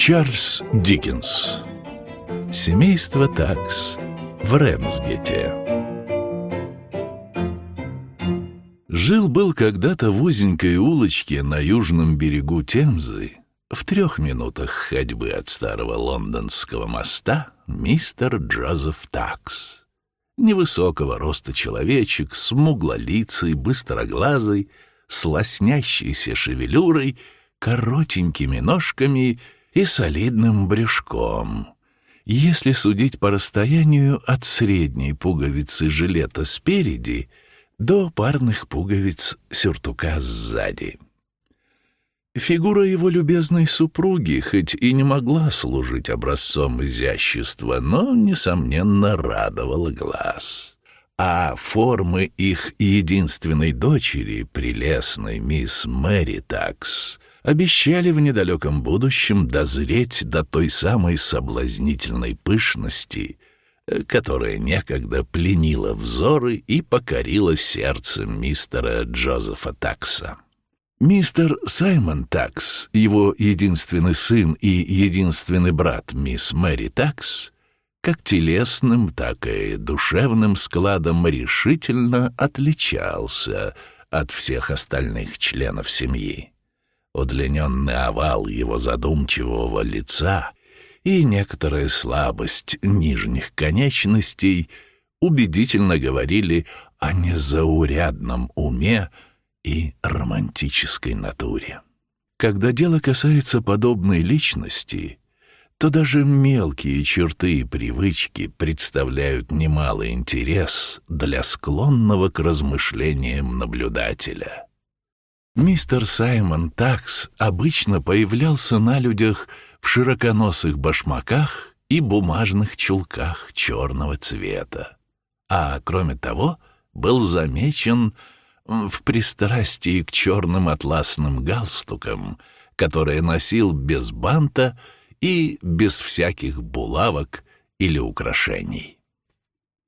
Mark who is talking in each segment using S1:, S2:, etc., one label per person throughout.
S1: Чарльз Диккенс Семейство такс в Рэмсгете Жил-был когда-то в узенькой улочке на южном берегу Темзы, в трех минутах ходьбы от старого лондонского моста, мистер Джозеф Такс. Невысокого роста человечек, смуглолицый, быстроглазый, с лоснящейся шевелюрой, коротенькими ножками и солидным брюшком. Если судить по расстоянию от средней пуговицы жилета спереди до парных пуговиц сюртука сзади. Фигура его любезной супруги хоть и не могла служить образцом изящества, но, несомненно, радовала глаз. А формы их единственной дочери, прелестной мисс Мэри Такс, обещали в недалеком будущем дозреть до той самой соблазнительной пышности, э, которая некогда пленила взоры и покорила сердце мистера Джозефа Такса. Мистер Саймон Такс, его единственный сын и единственный брат мисс Мэри Такс, как телесным, так и душевным складом решительно отличался от всех остальных членов семьи удлиненный овал его задумчивого лица и некоторая слабость нижних конечностей убедительно говорили о незаурядном уме и романтической натуре. Когда дело касается подобной личности, то даже мелкие черты и привычки представляют немалый интерес для склонного к размышлениям наблюдателя — Мистер Саймон Такс обычно появлялся на людях в широконосых башмаках и бумажных чулках черного цвета. А кроме того, был замечен в пристрастии к черным атласным галстукам, которые носил без банта и без всяких булавок или украшений.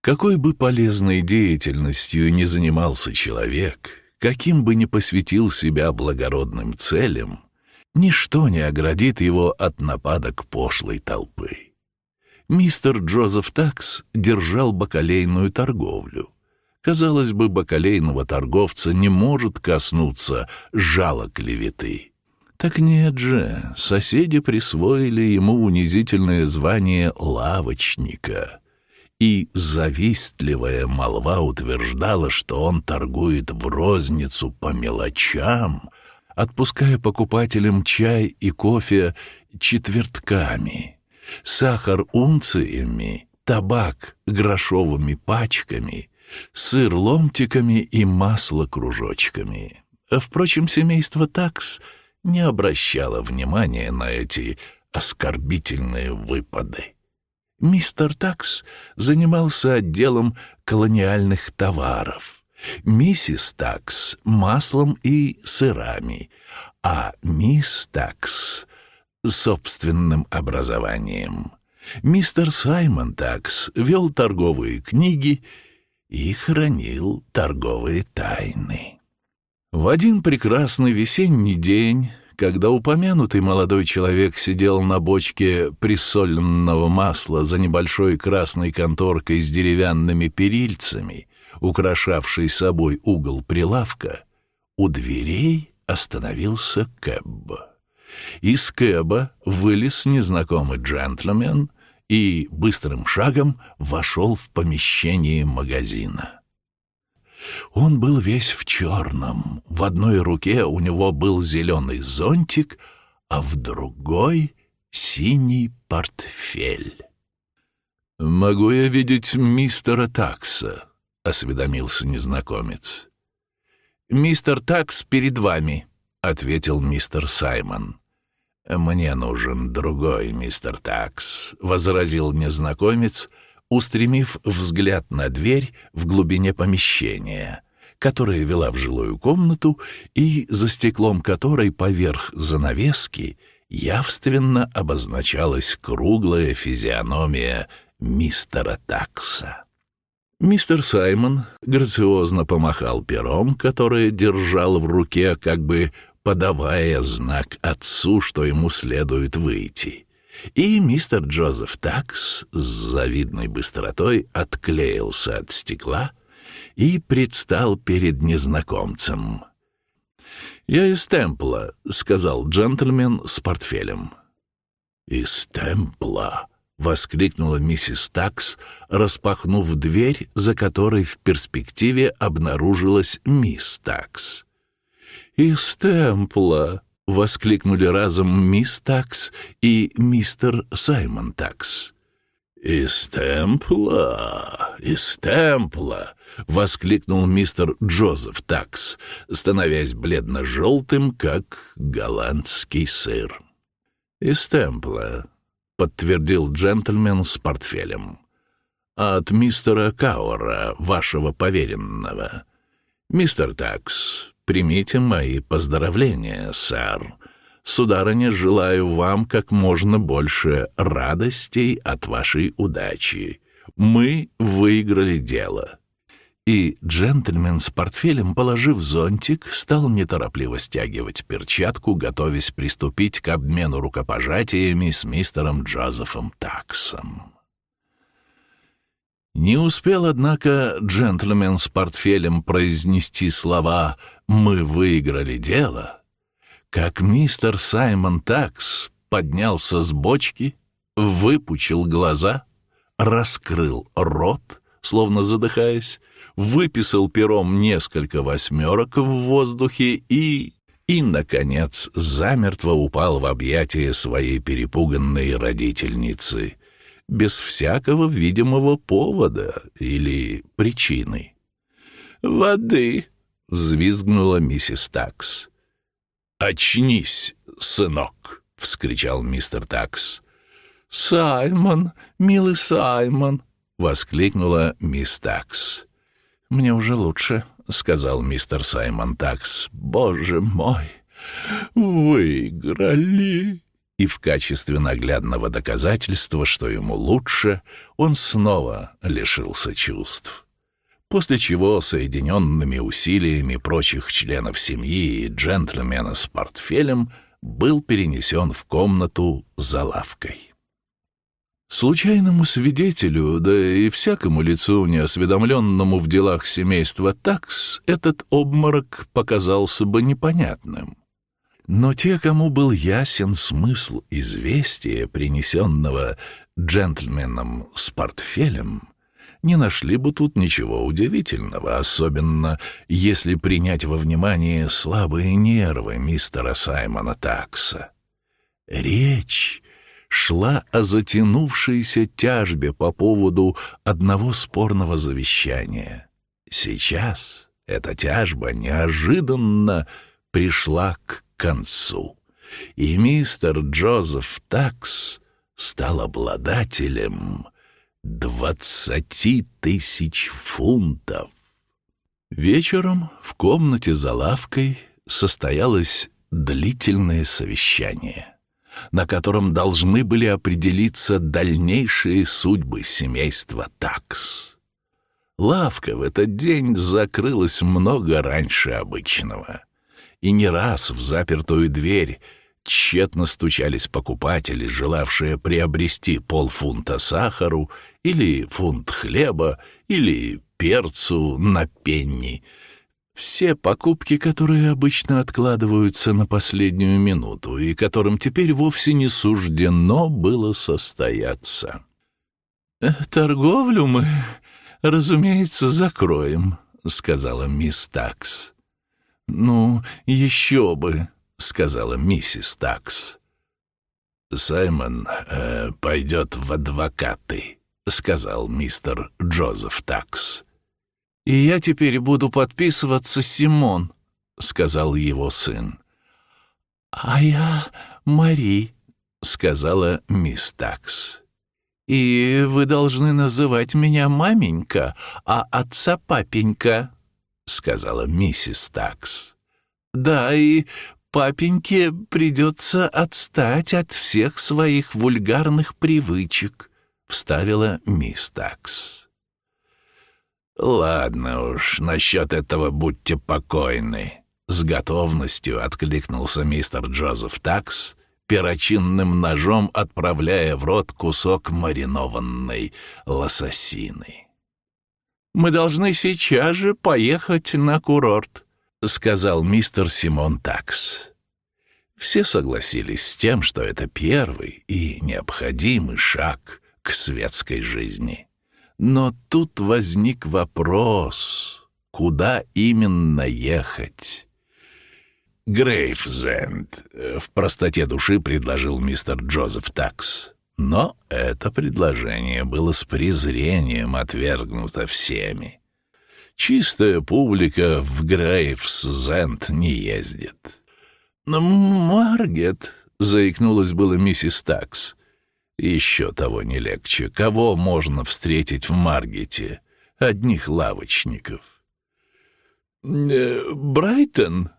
S1: Какой бы полезной деятельностью ни занимался человек — Каким бы ни посвятил себя благородным целям, ничто не оградит его от нападок пошлой толпы. Мистер Джозеф Такс держал бакалейную торговлю. Казалось бы, бакалейного торговца не может коснуться жала клеветы. Так нет же, соседи присвоили ему унизительное звание лавочника — и завистливая молва утверждала, что он торгует в розницу по мелочам, отпуская покупателям чай и кофе четвертками, сахар унциями, табак грошовыми пачками, сыр ломтиками и масло кружочками. Впрочем, семейство такс не обращало внимания на эти оскорбительные выпады. Мистер Такс занимался отделом колониальных товаров, миссис Такс — маслом и сырами, а мисс Такс — собственным образованием. Мистер Саймон Такс вел торговые книги и хранил торговые тайны. В один прекрасный весенний день когда упомянутый молодой человек сидел на бочке присоленного масла за небольшой красной конторкой с деревянными перильцами, украшавшей собой угол прилавка, у дверей остановился Кэб. Из Кэба вылез незнакомый джентльмен и быстрым шагом вошел в помещение магазина. Он был весь в черном. В одной руке у него был зеленый зонтик, а в другой — синий портфель. «Могу я видеть мистера Такса?» — осведомился незнакомец. «Мистер Такс перед вами», — ответил мистер Саймон. «Мне нужен другой мистер Такс», — возразил незнакомец, — устремив взгляд на дверь в глубине помещения, которая вела в жилую комнату и за стеклом которой поверх занавески явственно обозначалась круглая физиономия мистера Такса. Мистер Саймон грациозно помахал пером, которое держал в руке, как бы подавая знак отцу, что ему следует выйти. И мистер Джозеф Такс с завидной быстротой отклеился от стекла и предстал перед незнакомцем. «Я из Темпла», — сказал джентльмен с портфелем. «Из Темпла», — воскликнула миссис Такс, распахнув дверь, за которой в перспективе обнаружилась мисс Такс. «Из Темпла!» — воскликнули разом мисс Такс и мистер Саймон Такс. «Из Темпла! Из Темпла!» — воскликнул мистер Джозеф Такс, становясь бледно-желтым, как голландский сыр. «Из Темпла», — подтвердил джентльмен с портфелем. «От мистера Каура, вашего поверенного. Мистер Такс, примите мои поздравления, сэр. Сударыня, желаю вам как можно больше радостей от вашей удачи. Мы выиграли дело». И джентльмен с портфелем, положив зонтик, стал неторопливо стягивать перчатку, готовясь приступить к обмену рукопожатиями с мистером Джозефом Таксом. Не успел, однако, джентльмен с портфелем произнести слова «Мы выиграли дело», как мистер Саймон Такс поднялся с бочки, выпучил глаза, раскрыл рот, словно задыхаясь, выписал пером несколько восьмерок в воздухе и... и, наконец, замертво упал в объятия своей перепуганной родительницы — без всякого видимого повода или причины. «Воды!» — взвизгнула миссис Такс. «Очнись, сынок!» — вскричал мистер Такс. «Саймон, милый Саймон!» — воскликнула мисс Такс. «Мне уже лучше», — сказал мистер Саймон Такс. «Боже мой! Выиграли!» И в качестве наглядного доказательства, что ему лучше, он снова лишился чувств. После чего соединенными усилиями прочих членов семьи и джентльмена с портфелем был перенесен в комнату за лавкой. Случайному свидетелю, да и всякому лицу, неосведомленному в делах семейства такс, этот обморок показался бы непонятным. Но те, кому был ясен смысл известия, принесенного джентльменом с портфелем, не нашли бы тут ничего удивительного, особенно если принять во внимание слабые нервы мистера Саймона Такса. Речь шла о затянувшейся тяжбе по поводу одного спорного завещания. Сейчас эта тяжба неожиданно пришла к концу, и мистер Джозеф Такс стал обладателем двадцати тысяч фунтов. Вечером в комнате за лавкой состоялось длительное совещание, на котором должны были определиться дальнейшие судьбы семейства Такс. Лавка в этот день закрылась много раньше обычного и не раз в запертую дверь тщетно стучались покупатели, желавшие приобрести полфунта сахару или фунт хлеба или перцу на пенни. Все покупки, которые обычно откладываются на последнюю минуту и которым теперь вовсе не суждено было состояться. «Торговлю мы, разумеется, закроем», — сказала мисс Такс. «Ну, еще бы», — сказала миссис Такс. «Саймон э, пойдет в адвокаты», — сказал мистер Джозеф Такс. «И я теперь буду подписываться Симон», — сказал его сын. «А я Мари», — сказала мисс Такс. «И вы должны называть меня маменька, а отца папенька», — сказала миссис Такс. «Да, и папеньке придется отстать от всех своих вульгарных привычек», — вставила мисс Такс. «Ладно уж, насчет этого будьте покойны», — с готовностью откликнулся мистер Джозеф Такс, перочинным ножом отправляя в рот кусок маринованной лососины. «Мы должны сейчас же поехать на курорт», — сказал мистер Симон Такс. Все согласились с тем, что это первый и необходимый шаг к светской жизни. Но тут возник вопрос, куда именно ехать? «Грейфзенд», — в простоте души предложил мистер Джозеф Такс. Но это предложение было с презрением отвергнуто всеми. Чистая публика в Грейфзенд не ездит. «Маргет», — заикнулась было миссис Такс. «Еще того не легче. Кого можно встретить в Маргете? Одних лавочников». «Э, «Брайтон?»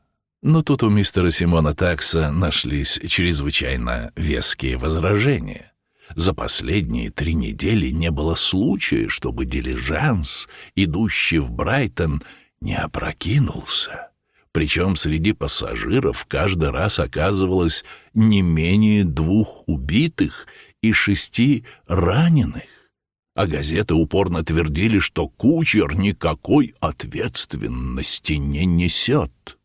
S1: Но тут у мистера Симона Такса нашлись чрезвычайно веские возражения. За последние три недели не было случая, чтобы дилижанс, идущий в Брайтон, не опрокинулся. Причем среди пассажиров каждый раз оказывалось не менее двух убитых и шести раненых. А газеты упорно твердили, что кучер никакой ответственности не несет.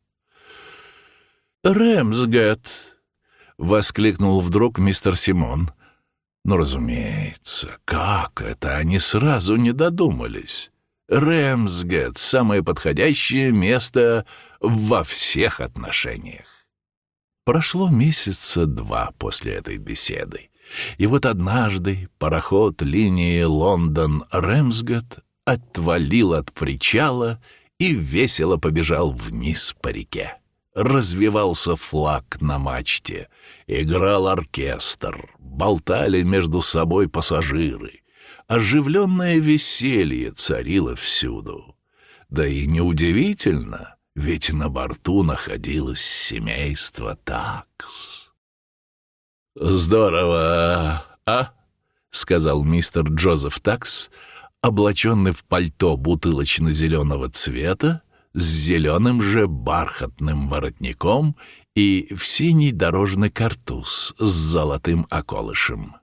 S1: «Рэмсгэт!» — воскликнул вдруг мистер Симон. Ну, разумеется, как это они сразу не додумались? Рэмсгэт — самое подходящее место во всех отношениях. Прошло месяца два после этой беседы, и вот однажды пароход линии Лондон-Рэмсгат отвалил от причала и весело побежал вниз по реке. Развивался флаг на мачте, играл оркестр, болтали между собой пассажиры. Оживленное веселье царило всюду. Да и неудивительно — ведь на борту находилось семейство такс. «Здорово, а?» — сказал мистер Джозеф Такс, облаченный в пальто бутылочно-зеленого цвета, с зеленым же бархатным воротником и в синий дорожный картуз с золотым околышем.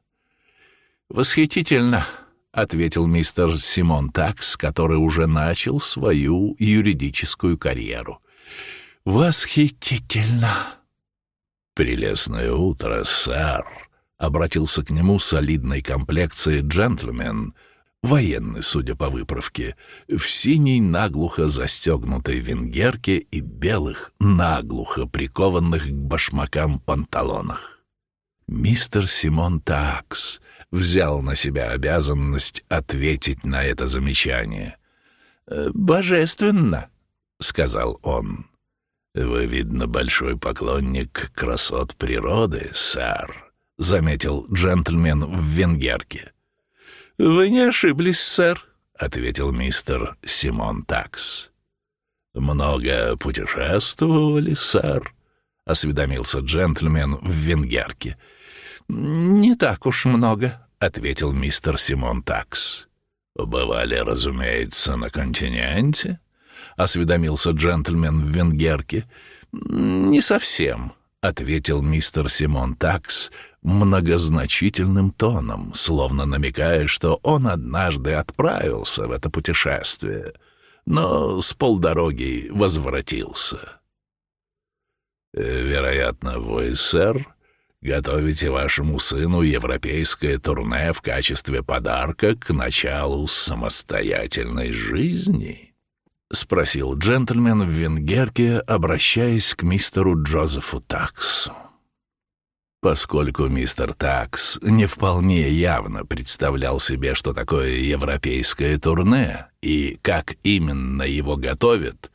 S1: «Восхитительно!» ответил мистер Симон Такс, который уже начал свою юридическую карьеру. «Восхитительно!» «Прелестное утро, сэр!» — обратился к нему солидной комплекции джентльмен, военный, судя по выправке, в синей наглухо застегнутой венгерке и белых, наглухо прикованных к башмакам панталонах. «Мистер Симон Такс!» взял на себя обязанность ответить на это замечание. «Э, «Божественно», — сказал он. «Вы, видно, большой поклонник красот природы, сэр», — заметил джентльмен в венгерке. «Вы не ошиблись, сэр», — ответил мистер Симон Такс. «Много путешествовали, сэр?» — осведомился джентльмен в венгерке. «Не так уж много», — ответил мистер Симон Такс. «Бывали, разумеется, на континенте?» — осведомился джентльмен в венгерке. «Не совсем», — ответил мистер Симон Такс многозначительным тоном, словно намекая, что он однажды отправился в это путешествие, но с полдороги возвратился. «Вероятно, вы, сэр, готовите вашему сыну европейское турне в качестве подарка к началу самостоятельной жизни?» — спросил джентльмен в венгерке, обращаясь к мистеру Джозефу Таксу. Поскольку мистер Такс не вполне явно представлял себе, что такое европейское турне и как именно его готовят,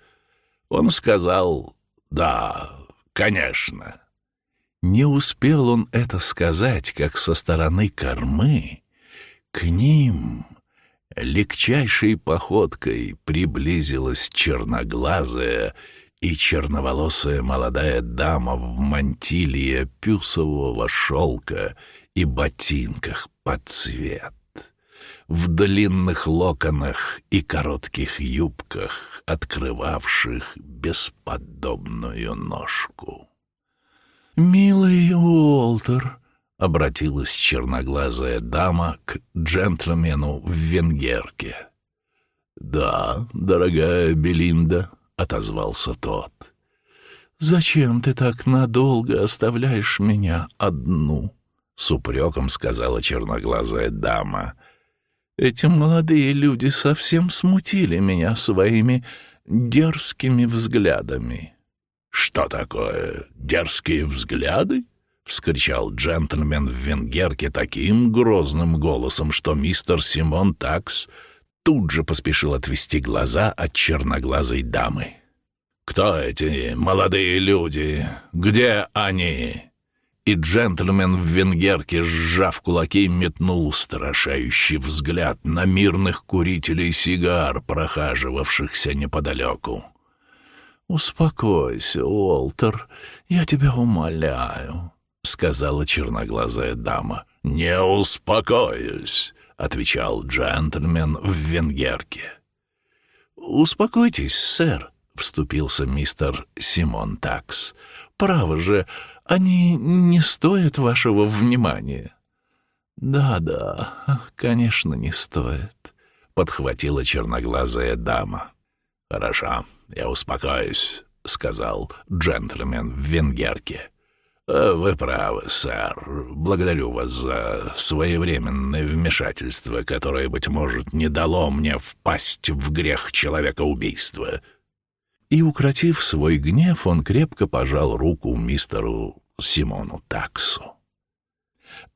S1: он сказал «Да, конечно». Не успел он это сказать, как со стороны кормы к ним легчайшей походкой приблизилась черноглазая и черноволосая молодая дама в мантилии пюсового шелка и ботинках под цвет. в длинных локонах и коротких юбках, открывавших бесподобную ножку.
S2: «Милый Уолтер», —
S1: обратилась черноглазая дама к джентльмену в венгерке. «Да, дорогая Белинда», — отозвался тот.
S2: «Зачем ты так надолго оставляешь меня одну?» — с упреком сказала черноглазая дама. «Эти молодые люди совсем смутили меня своими дерзкими взглядами».
S1: «Что такое дерзкие взгляды?» — вскричал джентльмен в венгерке таким грозным голосом, что мистер Симон Такс тут же поспешил отвести глаза от черноглазой дамы. «Кто эти молодые люди? Где они?» И джентльмен в венгерке, сжав кулаки, метнул устрашающий взгляд на мирных курителей сигар, прохаживавшихся неподалеку.
S2: «Успокойся, Уолтер, я тебя умоляю», — сказала черноглазая дама.
S1: «Не успокоюсь», — отвечал джентльмен в венгерке.
S2: «Успокойтесь, сэр», — вступился мистер Симон Такс. «Право же, они не стоят вашего внимания». «Да-да, конечно, не стоят», — подхватила черноглазая дама.
S1: «Хорошо, я успокоюсь», — сказал джентльмен в венгерке. Э, «Вы правы, сэр. Благодарю вас за своевременное вмешательство, которое, быть может, не дало мне впасть в грех человека-убийства».
S2: И, укротив свой гнев, он крепко пожал руку мистеру Симону Таксу.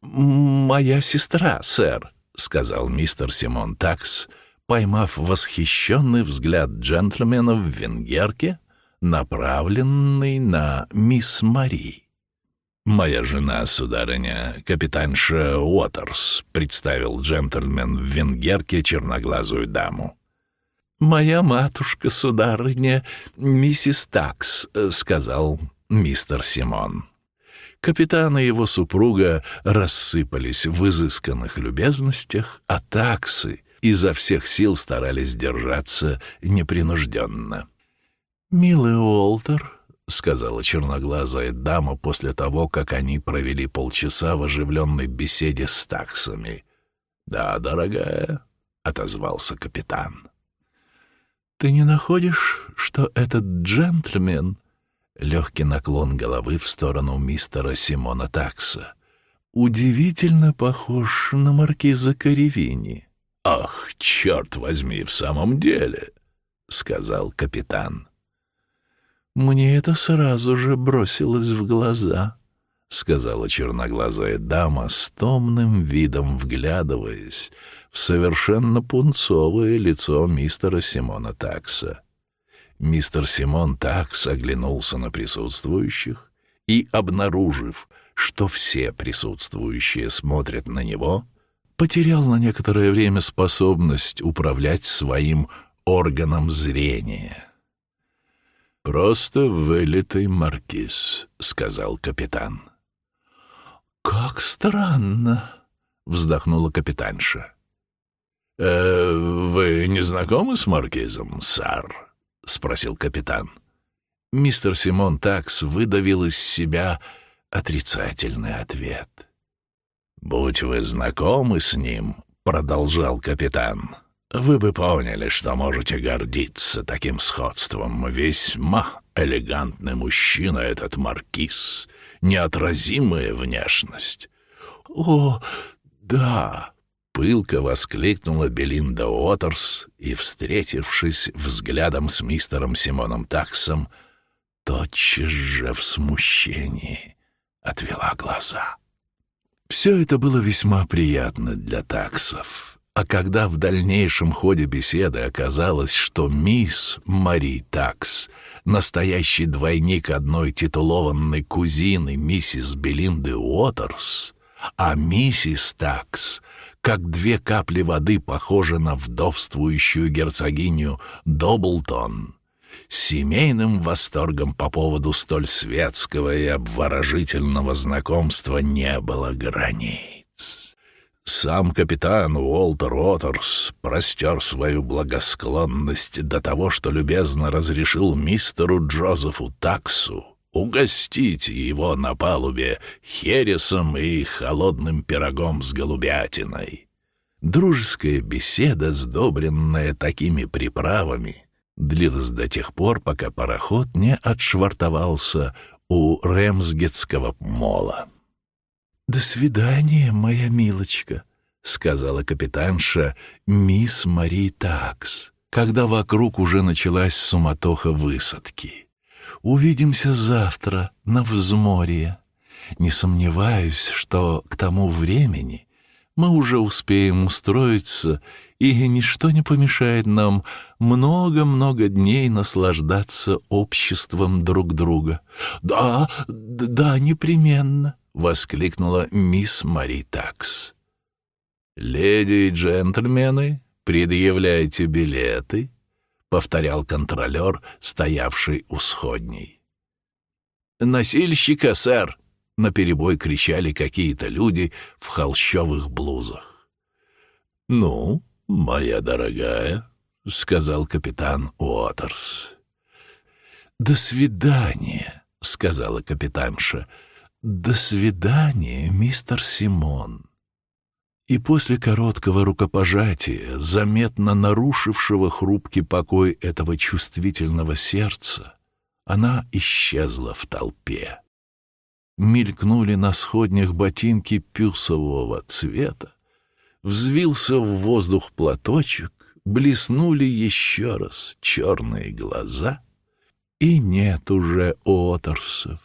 S2: «Моя сестра, сэр», — сказал мистер Симон Такс, поймав восхищенный взгляд джентльмена в венгерке, направленный на мисс Мари.
S1: «Моя жена, сударыня, капитанша Уотерс», — представил джентльмен в венгерке черноглазую даму.
S2: «Моя матушка, сударыня, миссис Такс», — сказал мистер Симон. Капитан и его супруга рассыпались в изысканных любезностях, а таксы изо всех сил старались держаться непринужденно. «Милый Уолтер», — сказала черноглазая дама после того, как они провели полчаса в оживленной беседе с таксами.
S1: «Да, дорогая», — отозвался капитан.
S2: «Ты не находишь, что этот джентльмен...» Легкий наклон головы в сторону мистера Симона Такса. «Удивительно похож на маркиза Каревини».
S1: «Ах, черт возьми, в самом деле!» — сказал капитан.
S2: «Мне это сразу же бросилось в глаза», — сказала черноглазая дама с томным видом, вглядываясь в совершенно пунцовое лицо мистера Симона Такса. Мистер Симон Такс оглянулся на присутствующих и, обнаружив, что все присутствующие смотрят на него, потерял на некоторое время способность управлять своим органом зрения.
S1: «Просто вылитый маркиз», — сказал капитан.
S2: «Как странно», — вздохнула капитанша.
S1: «Э, «Вы не знакомы с маркизом, сэр?» — спросил капитан.
S2: Мистер Симон Такс выдавил из себя отрицательный ответ.
S1: «Будь вы знакомы с ним», — продолжал капитан, вы бы поняли, что можете гордиться таким сходством. Весьма элегантный мужчина этот маркиз, неотразимая внешность.
S2: — О, да!
S1: — пылко воскликнула Белинда Уотерс и, встретившись взглядом с мистером Симоном Таксом, тотчас же в смущении отвела глаза.
S2: Все это было весьма приятно для таксов. А когда в дальнейшем ходе беседы оказалось, что мисс Мари Такс — настоящий двойник одной титулованной кузины миссис Белинды Уотерс, а миссис Такс, как две капли воды, похожа на вдовствующую герцогиню Доблтон, семейным восторгом по поводу столь светского и обворожительного знакомства не было граней.
S1: Сам капитан Уолтер Отерс простер свою благосклонность до того, что любезно разрешил мистеру Джозефу Таксу угостить его на палубе хересом и холодным пирогом с голубятиной. Дружеская беседа, сдобренная такими приправами, длилась до тех пор, пока пароход не отшвартовался у Ремсгетского мола. «До свидания, моя милочка», — сказала капитанша мисс Мари Такс, когда вокруг уже началась суматоха высадки. «Увидимся завтра на взморье. Не сомневаюсь, что к тому времени мы уже успеем устроиться, и ничто не помешает нам много-много дней наслаждаться обществом друг друга. Да, да, непременно». — воскликнула мисс Мари Такс. «Леди и джентльмены, предъявляйте билеты», — повторял контролер, стоявший у сходней. «Носильщика, сэр!» — наперебой кричали какие-то люди в холщовых блузах. «Ну, моя дорогая», — сказал капитан Уотерс. «До свидания», — сказала капитанша, — «До свидания, мистер Симон». И после короткого рукопожатия, заметно нарушившего хрупкий покой этого чувствительного сердца, она исчезла в толпе. Мелькнули на сходнях ботинки пюсового цвета, взвился в воздух платочек, блеснули еще раз черные глаза, и нет уже оторсов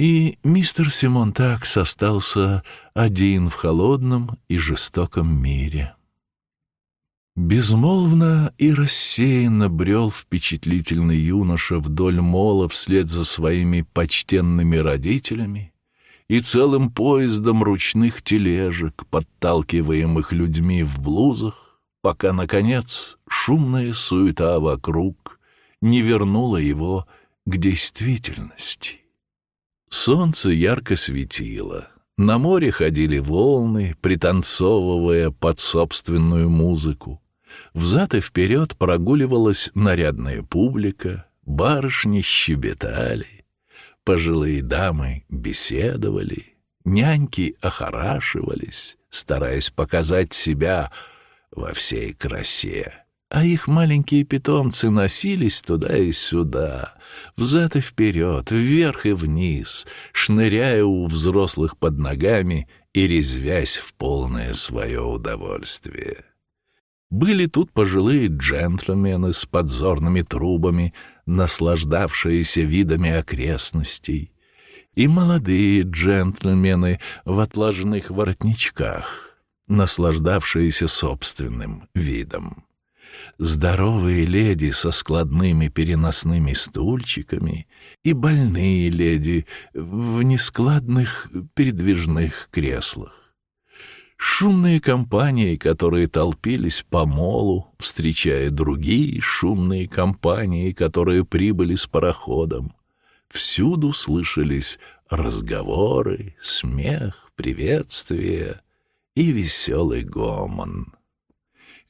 S1: и мистер Симон Такс остался один в холодном и жестоком мире. Безмолвно и рассеянно брел впечатлительный юноша вдоль мола вслед за своими почтенными родителями и целым поездом ручных тележек, подталкиваемых людьми в блузах, пока, наконец, шумная суета вокруг не вернула его к действительности. Солнце ярко светило. На море ходили волны, пританцовывая под собственную музыку. Взад и вперед прогуливалась нарядная публика, барышни щебетали, пожилые дамы беседовали, няньки охорашивались, стараясь показать себя во всей красе а их маленькие питомцы носились туда и сюда, взад и вперед, вверх и вниз, шныряя у взрослых под ногами и резвясь в полное свое удовольствие. Были тут пожилые джентльмены с подзорными трубами, наслаждавшиеся видами окрестностей, и молодые джентльмены в отложенных воротничках, наслаждавшиеся собственным видом здоровые леди со складными переносными стульчиками и больные леди в нескладных передвижных креслах. Шумные компании, которые толпились по молу, встречая другие шумные компании, которые прибыли с пароходом. Всюду слышались разговоры, смех, приветствия и веселый гомон.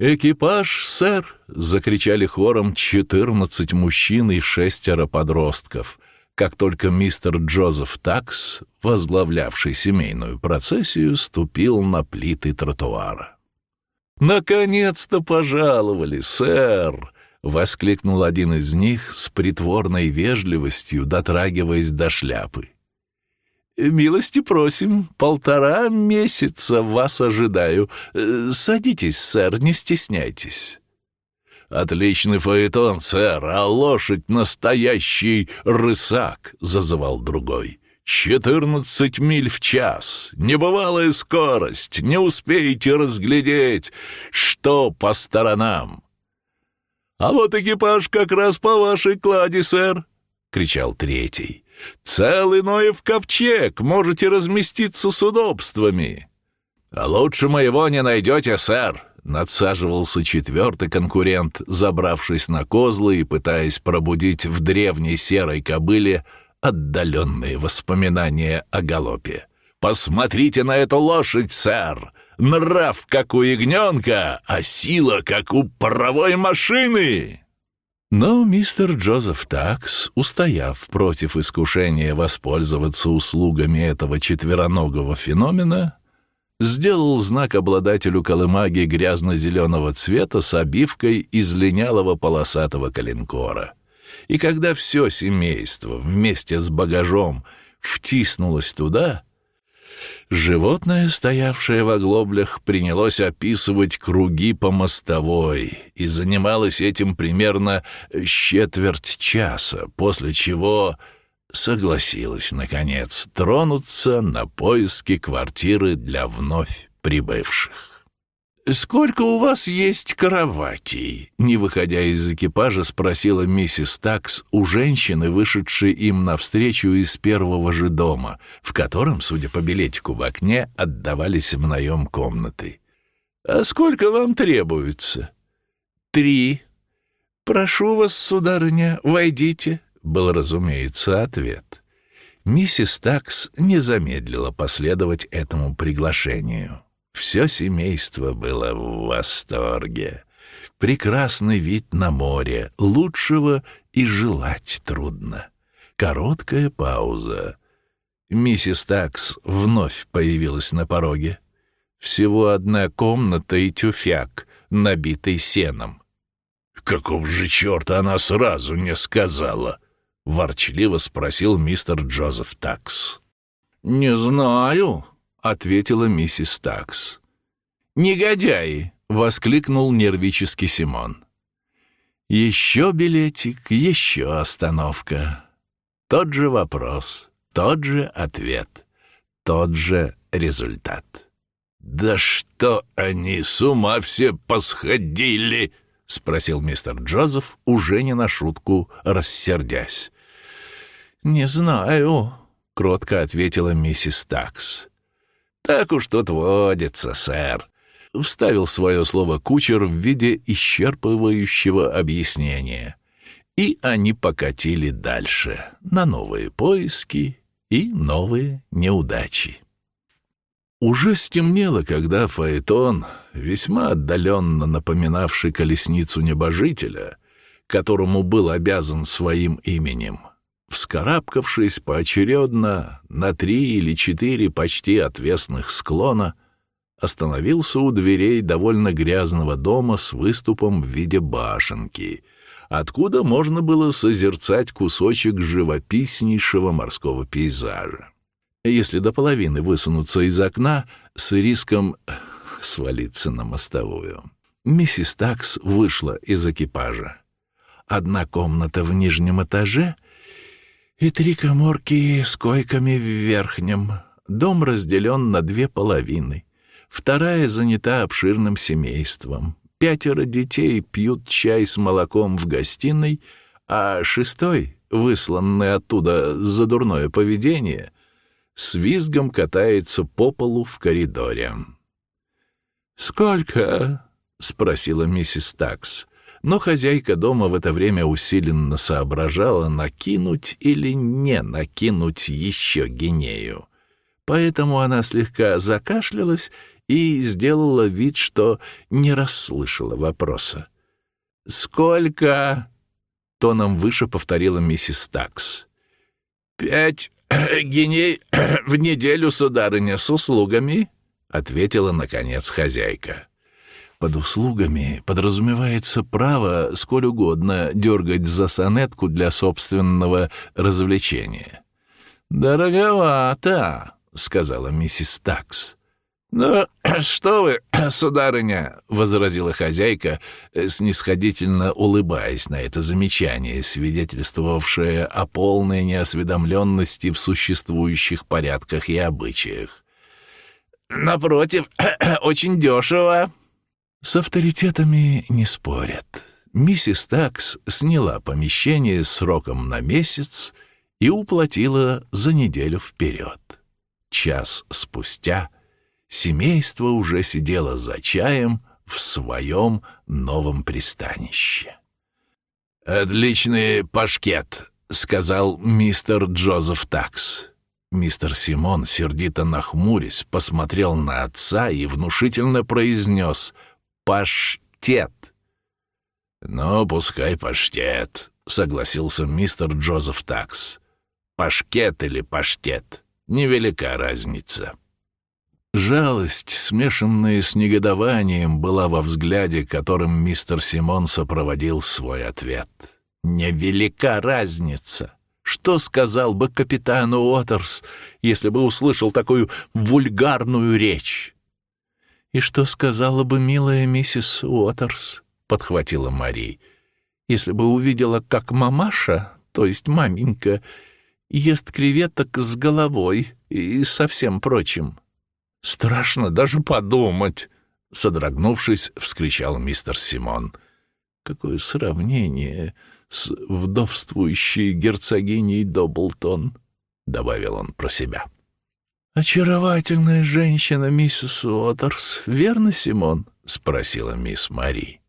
S1: «Экипаж, сэр!» — закричали хором четырнадцать мужчин и шестеро подростков, как только мистер Джозеф Такс, возглавлявший семейную процессию, ступил на плиты тротуара. «Наконец-то пожаловали, сэр!» — воскликнул один из них с притворной вежливостью, дотрагиваясь до шляпы. «Милости просим, полтора месяца вас ожидаю. Э, садитесь, сэр, не стесняйтесь». «Отличный фаэтон, сэр, а лошадь — настоящий рысак», — зазывал другой. «Четырнадцать миль в час, небывалая скорость, не успеете разглядеть, что по сторонам». «А вот экипаж как раз по вашей кладе, сэр», — кричал третий. Целый Ноев ковчег, можете разместиться с удобствами. А лучше моего не найдете, сэр, надсаживался четвертый конкурент, забравшись на козлы и пытаясь пробудить в древней серой кобыле отдаленные воспоминания о галопе. «Посмотрите на эту лошадь, сэр! нрав, как у ягненка, а сила, как у паровой машины!»
S2: Но мистер Джозеф Такс, устояв против искушения воспользоваться услугами этого четвероногого феномена, сделал знак обладателю колымаги грязно-зеленого цвета с обивкой из линялого полосатого коленкора. И когда все семейство вместе с багажом втиснулось туда, Животное, стоявшее в оглоблях, принялось описывать круги по мостовой и занималось этим примерно четверть часа, после чего согласилось, наконец, тронуться на поиски квартиры для вновь прибывших. «Сколько у вас есть кроватей?» Не выходя из экипажа, спросила миссис Такс у женщины, вышедшей им навстречу из первого же дома, в котором, судя по билетику в окне, отдавались в наем комнаты. «А сколько вам требуется?» «Три». «Прошу вас, сударыня, войдите», — был, разумеется, ответ. Миссис Такс не замедлила последовать этому приглашению. Все семейство было в восторге. Прекрасный вид на море, лучшего и желать трудно. Короткая пауза. Миссис Такс вновь появилась на пороге. Всего одна комната и тюфяк, набитый сеном.
S1: «Каков же черт она сразу не сказала?» — ворчливо спросил мистер Джозеф Такс.
S2: «Не знаю», — ответила миссис Такс. «Негодяи!» — воскликнул нервический Симон. «Еще билетик, еще остановка. Тот же вопрос, тот же ответ, тот же результат».
S1: «Да что они, с ума все посходили!» — спросил мистер Джозеф, уже не на шутку рассердясь.
S2: «Не знаю», — кротко ответила миссис Такс.
S1: «Так уж тут водится, сэр», —
S2: вставил свое слово кучер в виде исчерпывающего объяснения. И они покатили дальше, на новые поиски и новые неудачи. Уже стемнело, когда Фаэтон, весьма отдаленно напоминавший колесницу небожителя, которому был обязан своим именем, вскарабкавшись поочередно на три или четыре почти отвесных склона, остановился у дверей довольно грязного дома с выступом в виде башенки, откуда можно было созерцать кусочек живописнейшего морского пейзажа. Если до половины высунуться из окна с риском свалиться на мостовую. Миссис Такс вышла из экипажа. Одна комната в нижнем этаже — и три коморки с койками в верхнем. Дом разделен на две половины. Вторая занята обширным семейством. Пятеро детей пьют чай с молоком в гостиной, а шестой, высланный оттуда за дурное поведение, с визгом катается по полу в коридоре. «Сколько?» — спросила миссис Такс но хозяйка дома в это время усиленно соображала, накинуть или не накинуть еще гинею. Поэтому она слегка закашлялась и сделала вид, что не расслышала вопроса. «Сколько?» — тоном выше повторила миссис Такс. «Пять гиней в неделю, сударыня, с услугами», — ответила, наконец, хозяйка. Под услугами подразумевается право сколь угодно дергать за сонетку для собственного развлечения. «Дороговато», — сказала миссис Такс. «Ну, что вы, сударыня», — возразила хозяйка, снисходительно улыбаясь на это замечание, свидетельствовавшее о полной неосведомленности в существующих порядках и обычаях. «Напротив, очень дешево», с авторитетами не спорят. Миссис Такс сняла помещение сроком на месяц и уплатила за неделю вперед. Час спустя семейство уже сидело за чаем в своем новом пристанище.
S1: «Отличный пашкет», — сказал мистер Джозеф Такс.
S2: Мистер Симон, сердито нахмурясь, посмотрел на отца и внушительно произнес «Паштет». «Ну, пускай паштет», — согласился мистер Джозеф Такс. «Пашкет или паштет, невелика разница». Жалость, смешанная с негодованием, была во взгляде, которым мистер Симон сопроводил свой ответ. «Невелика разница!» Что сказал бы капитан Уотерс, если бы услышал такую вульгарную речь? «И что сказала бы милая миссис Уотерс?» — подхватила Мари. «Если бы увидела, как мамаша, то есть маменька, ест креветок с головой и со всем прочим». «Страшно даже подумать!» — содрогнувшись, вскричал мистер Симон. «Какое сравнение!» с вдовствующей герцогиней Доблтон», — добавил он про себя. «Очаровательная женщина, миссис Уотерс, верно, Симон?» — спросила мисс Мари.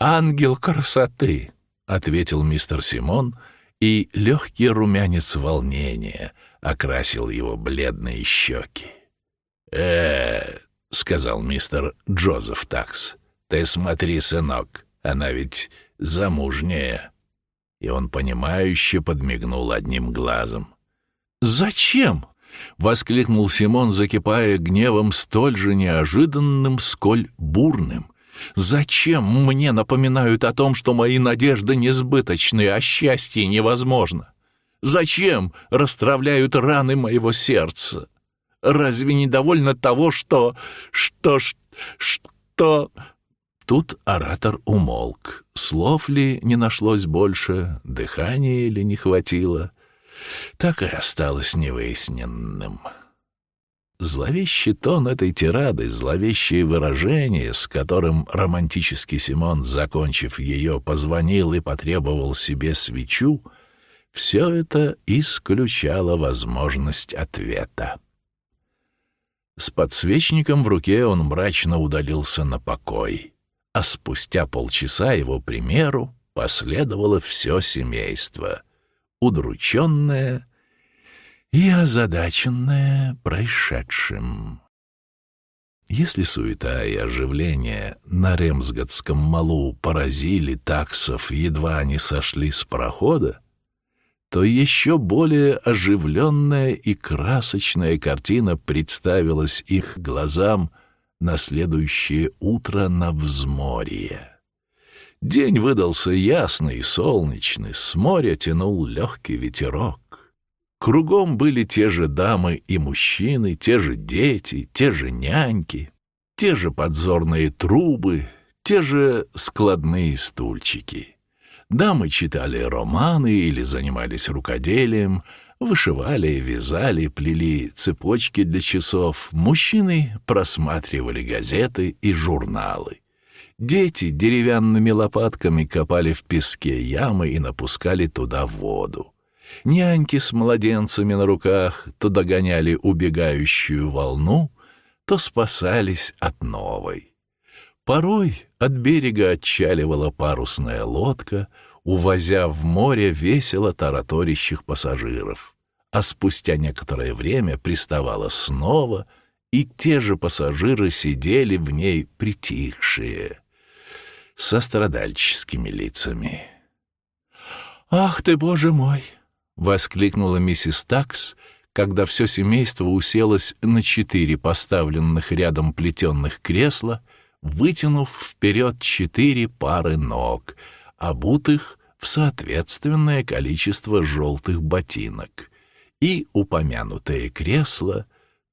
S2: «Ангел красоты», — ответил мистер Симон, и легкий румянец волнения окрасил его бледные щеки. э сказал мистер Джозеф Такс, — «ты смотри, сынок, она ведь замужняя. И он понимающе подмигнул одним глазом. «Зачем?» — воскликнул Симон, закипая гневом столь же неожиданным, сколь бурным. «Зачем мне напоминают о том, что мои надежды несбыточны, а счастье невозможно? Зачем расстравляют раны моего сердца? Разве недовольно того, что... что... что...» Тут оратор умолк. Слов ли не нашлось больше, дыхания ли не хватило, так и осталось невыясненным. Зловещий тон этой тирады, зловещее выражение, с которым романтический Симон, закончив ее, позвонил и потребовал себе свечу, все это исключало возможность ответа. С подсвечником в руке он мрачно удалился на покой а спустя полчаса его примеру последовало все семейство, удрученное и озадаченное происшедшим. Если суета и оживление на Ремсготском малу поразили таксов, едва они сошли с парохода, то еще более оживленная и красочная картина представилась их глазам — на следующее утро на взморье. День выдался ясный и солнечный, с моря тянул легкий ветерок. Кругом были те же дамы и мужчины, те же дети, те же няньки, те же подзорные трубы, те же складные стульчики. Дамы читали романы или занимались рукоделием — Вышивали, вязали, плели цепочки для часов. Мужчины просматривали газеты и журналы. Дети деревянными лопатками копали в песке ямы и напускали туда воду. Няньки с младенцами на руках то догоняли убегающую волну, то спасались от новой. Порой от берега отчаливала парусная лодка — увозя в море весело тараторящих пассажиров. А спустя некоторое время приставала снова, и те же пассажиры сидели в ней притихшие, со страдальческими лицами. «Ах ты, боже мой!» — воскликнула миссис Такс, когда все семейство уселось на четыре поставленных рядом плетенных кресла, вытянув вперед четыре пары ног — обутых в соответственное количество желтых ботинок, и упомянутые кресла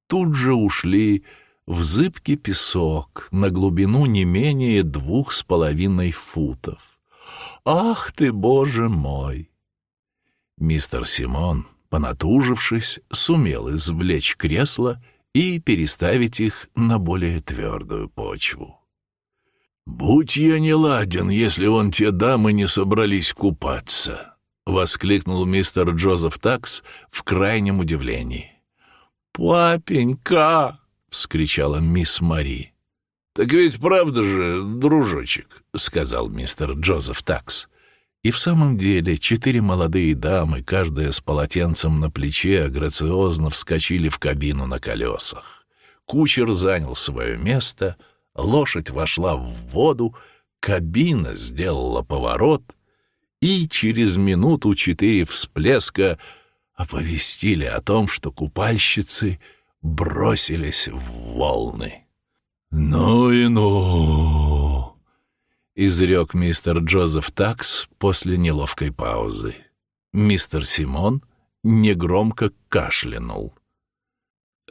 S2: тут же ушли в зыбкий песок на глубину не менее двух с половиной футов. «Ах ты, боже мой!» Мистер Симон, понатужившись, сумел извлечь кресла и переставить их на более твердую почву. «Будь я не ладен, если он те дамы не собрались купаться!» — воскликнул мистер Джозеф Такс в крайнем удивлении. «Папенька!» — вскричала мисс Мари. «Так ведь правда же, дружочек», — сказал мистер Джозеф Такс. И в самом деле четыре молодые дамы, каждая с полотенцем на плече, грациозно вскочили в кабину на колесах. Кучер занял свое место, лошадь вошла в воду, кабина сделала поворот, и через минуту четыре всплеска оповестили о том, что купальщицы бросились в волны. «Ну и ну!» — изрек мистер Джозеф Такс после неловкой паузы. Мистер Симон негромко кашлянул.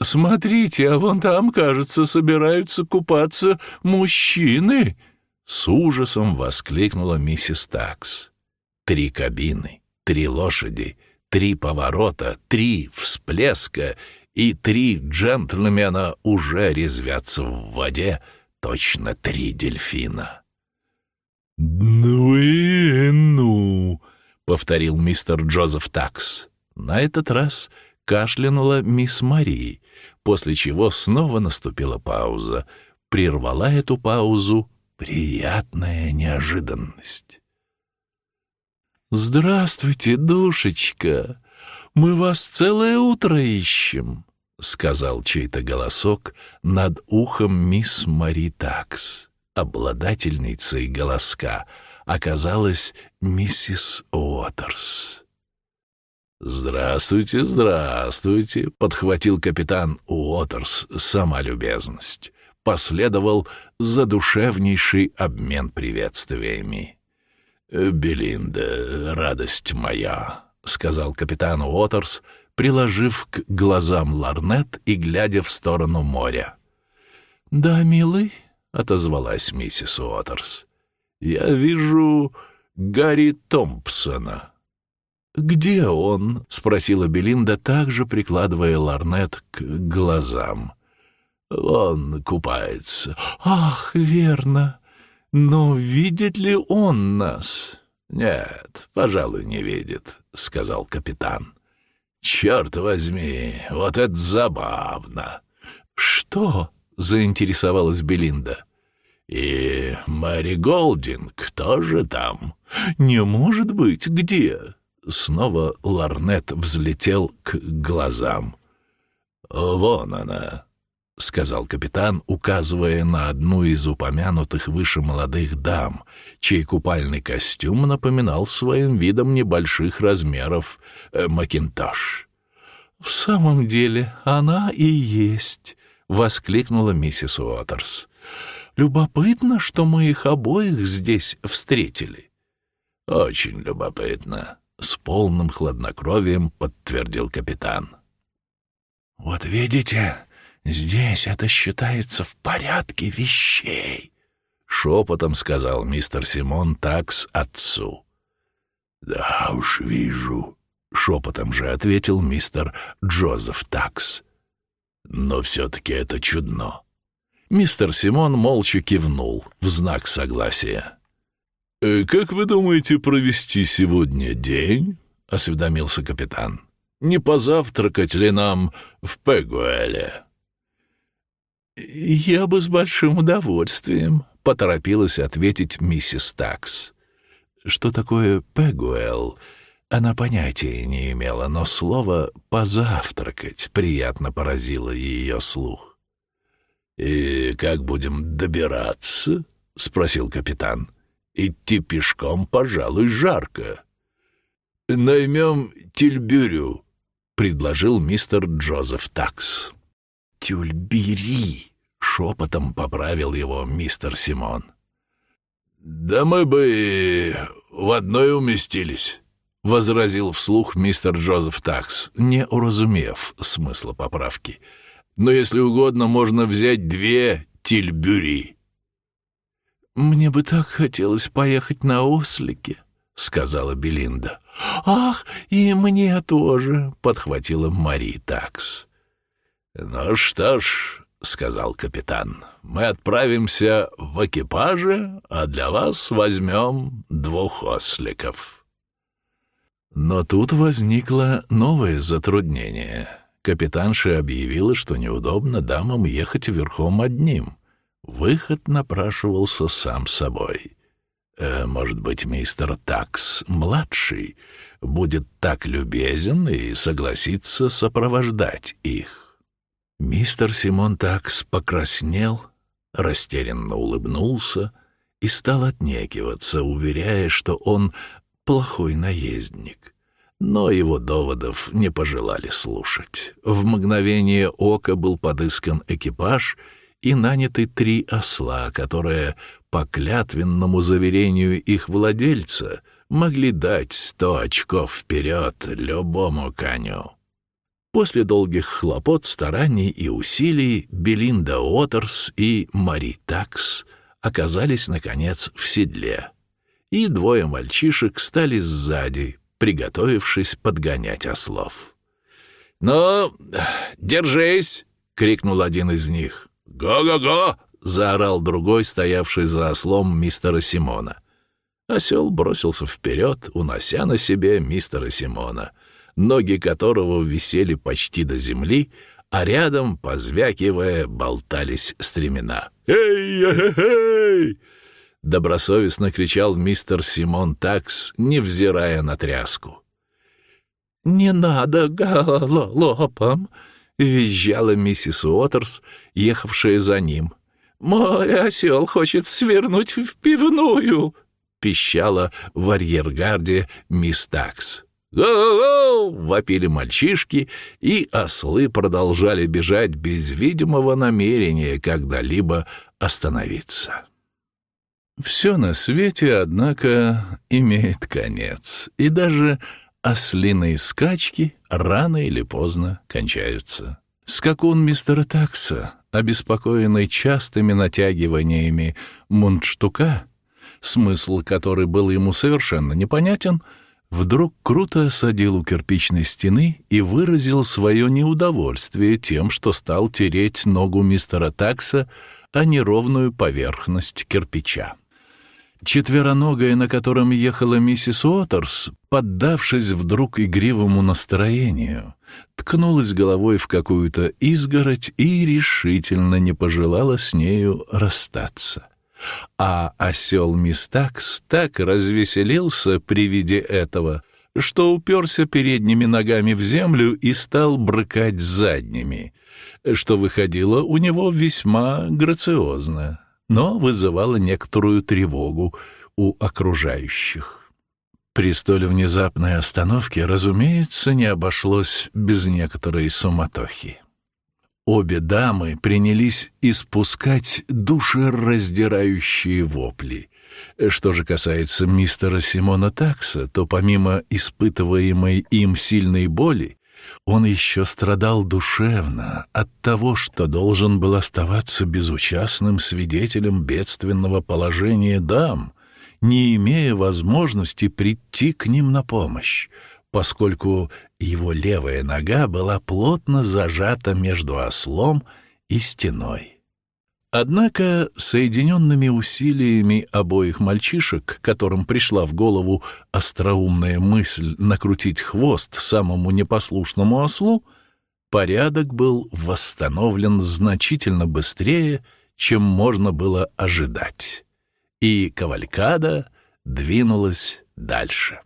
S2: «Смотрите, а вон там, кажется, собираются купаться мужчины!» С ужасом воскликнула миссис Такс. Три кабины, три лошади, три поворота, три всплеска и три джентльмена уже резвятся в воде, точно три дельфина.
S1: «Ну и ну!»
S2: — повторил мистер Джозеф Такс. На этот раз кашлянула мисс Мари, после чего снова наступила пауза. Прервала эту паузу приятная неожиданность. «Здравствуйте, душечка! Мы вас целое утро ищем!» — сказал чей-то голосок над ухом мисс Мари Такс обладательницей голоска оказалась миссис Уотерс. «Здравствуйте, здравствуйте», — подхватил капитан Уотерс сама любезность. Последовал задушевнейший обмен приветствиями. «Белинда, радость моя», — сказал капитан Уотерс, приложив к глазам ларнет и глядя в сторону моря. «Да, милый», — отозвалась миссис Уотерс. «Я вижу Гарри Томпсона». «Где он?» — спросила Белинда, также прикладывая ларнет к глазам. «Он купается». «Ах, верно. Но видит ли он нас?» «Нет, пожалуй, не видит», — сказал капитан. «Черт возьми, вот это забавно!» «Что?» заинтересовалась Белинда. «И Мэри Голдинг тоже там?» «Не может быть, где?» Снова Ларнет взлетел к глазам. «Вон она», — сказал капитан, указывая на одну из упомянутых выше молодых дам, чей купальный костюм напоминал своим видом небольших размеров э, макинтош. «В самом деле она и есть», воскликнула миссис Уотерс. Любопытно, что мы их обоих здесь встретили. Очень любопытно, с полным хладнокровием подтвердил капитан. Вот видите, здесь это считается в порядке вещей, шепотом сказал мистер Симон Такс отцу. Да уж вижу, шепотом же ответил мистер Джозеф Такс. Но все-таки это чудно. Мистер Симон молча кивнул в знак согласия. «Э, «Как вы думаете провести сегодня день?» — осведомился капитан. «Не позавтракать ли нам в Пегуэле?» «Я бы с большим удовольствием», — поторопилась ответить миссис Такс. «Что такое Пегуэл?» Она понятия не имела, но слово «позавтракать» приятно поразило ее слух. «И как будем добираться?» — спросил капитан. «Идти пешком, пожалуй, жарко». «Наймем тюльбюрю», — предложил мистер Джозеф Такс. «Тюльбери», — шепотом поправил его мистер Симон. «Да мы бы в одной уместились». — возразил вслух мистер Джозеф Такс, не уразумев смысла поправки. «Но если угодно, можно взять две тильбюри». «Мне бы так хотелось поехать на ослике», — сказала Белинда. «Ах, и мне тоже», — подхватила Мари Такс. «Ну что ж», — сказал капитан, — «мы отправимся в экипаже, а для вас возьмем двух осликов». Но тут возникло новое затруднение. Капитанша объявила, что неудобно дамам ехать верхом одним. Выход напрашивался сам собой.
S1: Э, может быть, мистер Такс-младший будет так любезен и согласится сопровождать их.
S2: Мистер Симон Такс покраснел, растерянно улыбнулся и стал отнекиваться, уверяя, что он плохой наездник. Но его доводов не пожелали слушать. В мгновение ока был подыскан экипаж и наняты три осла, которые, по клятвенному заверению их владельца, могли дать сто очков вперед любому коню. После долгих хлопот, стараний и усилий Белинда Уотерс и Мари Такс оказались, наконец, в седле, и двое мальчишек стали сзади, приготовившись подгонять ослов.
S1: «Ну, держись!» — крикнул один из них. «Го-го-го!» — заорал другой, стоявший за ослом мистера Симона. Осел бросился вперед, унося на себе мистера Симона, ноги которого висели почти до земли, а рядом, позвякивая, болтались стремена. «Эй, эй, эй!» — добросовестно кричал мистер Симон Такс, невзирая на тряску.
S2: «Не надо галопом!» — визжала миссис Уотерс, ехавшая за ним. «Мой осел хочет свернуть в пивную!» — пищала в арьергарде мисс Такс.
S1: «Гоу-гоу!» — вопили мальчишки, и ослы продолжали бежать без видимого намерения когда-либо остановиться.
S2: Все на свете, однако, имеет конец, и даже ослиные скачки рано или поздно кончаются. Скакун мистера Такса, обеспокоенный частыми натягиваниями мундштука, смысл которой был ему совершенно непонятен, вдруг круто осадил у кирпичной стены и выразил свое неудовольствие тем, что стал тереть ногу мистера Такса о неровную поверхность кирпича. Четвероногая, на котором ехала миссис Уотерс, поддавшись вдруг игривому настроению, ткнулась головой в какую-то изгородь и решительно не пожелала с нею расстаться. А осел Мистакс так развеселился при виде этого, что уперся передними ногами в землю и стал брыкать задними, что выходило у него весьма грациозно, но вызывало некоторую тревогу у окружающих. При столь внезапной остановке, разумеется, не обошлось без некоторой суматохи. Обе дамы принялись испускать душераздирающие вопли. Что же касается мистера Симона Такса, то помимо испытываемой им сильной боли, он еще страдал душевно от того, что должен был оставаться безучастным свидетелем бедственного положения дам, не имея возможности прийти к ним на помощь, поскольку его левая нога была плотно зажата между ослом и стеной. Однако соединенными усилиями обоих мальчишек, которым пришла в голову остроумная мысль накрутить хвост самому непослушному ослу, порядок был восстановлен значительно быстрее, чем можно было ожидать. И кавалькада двинулась дальше.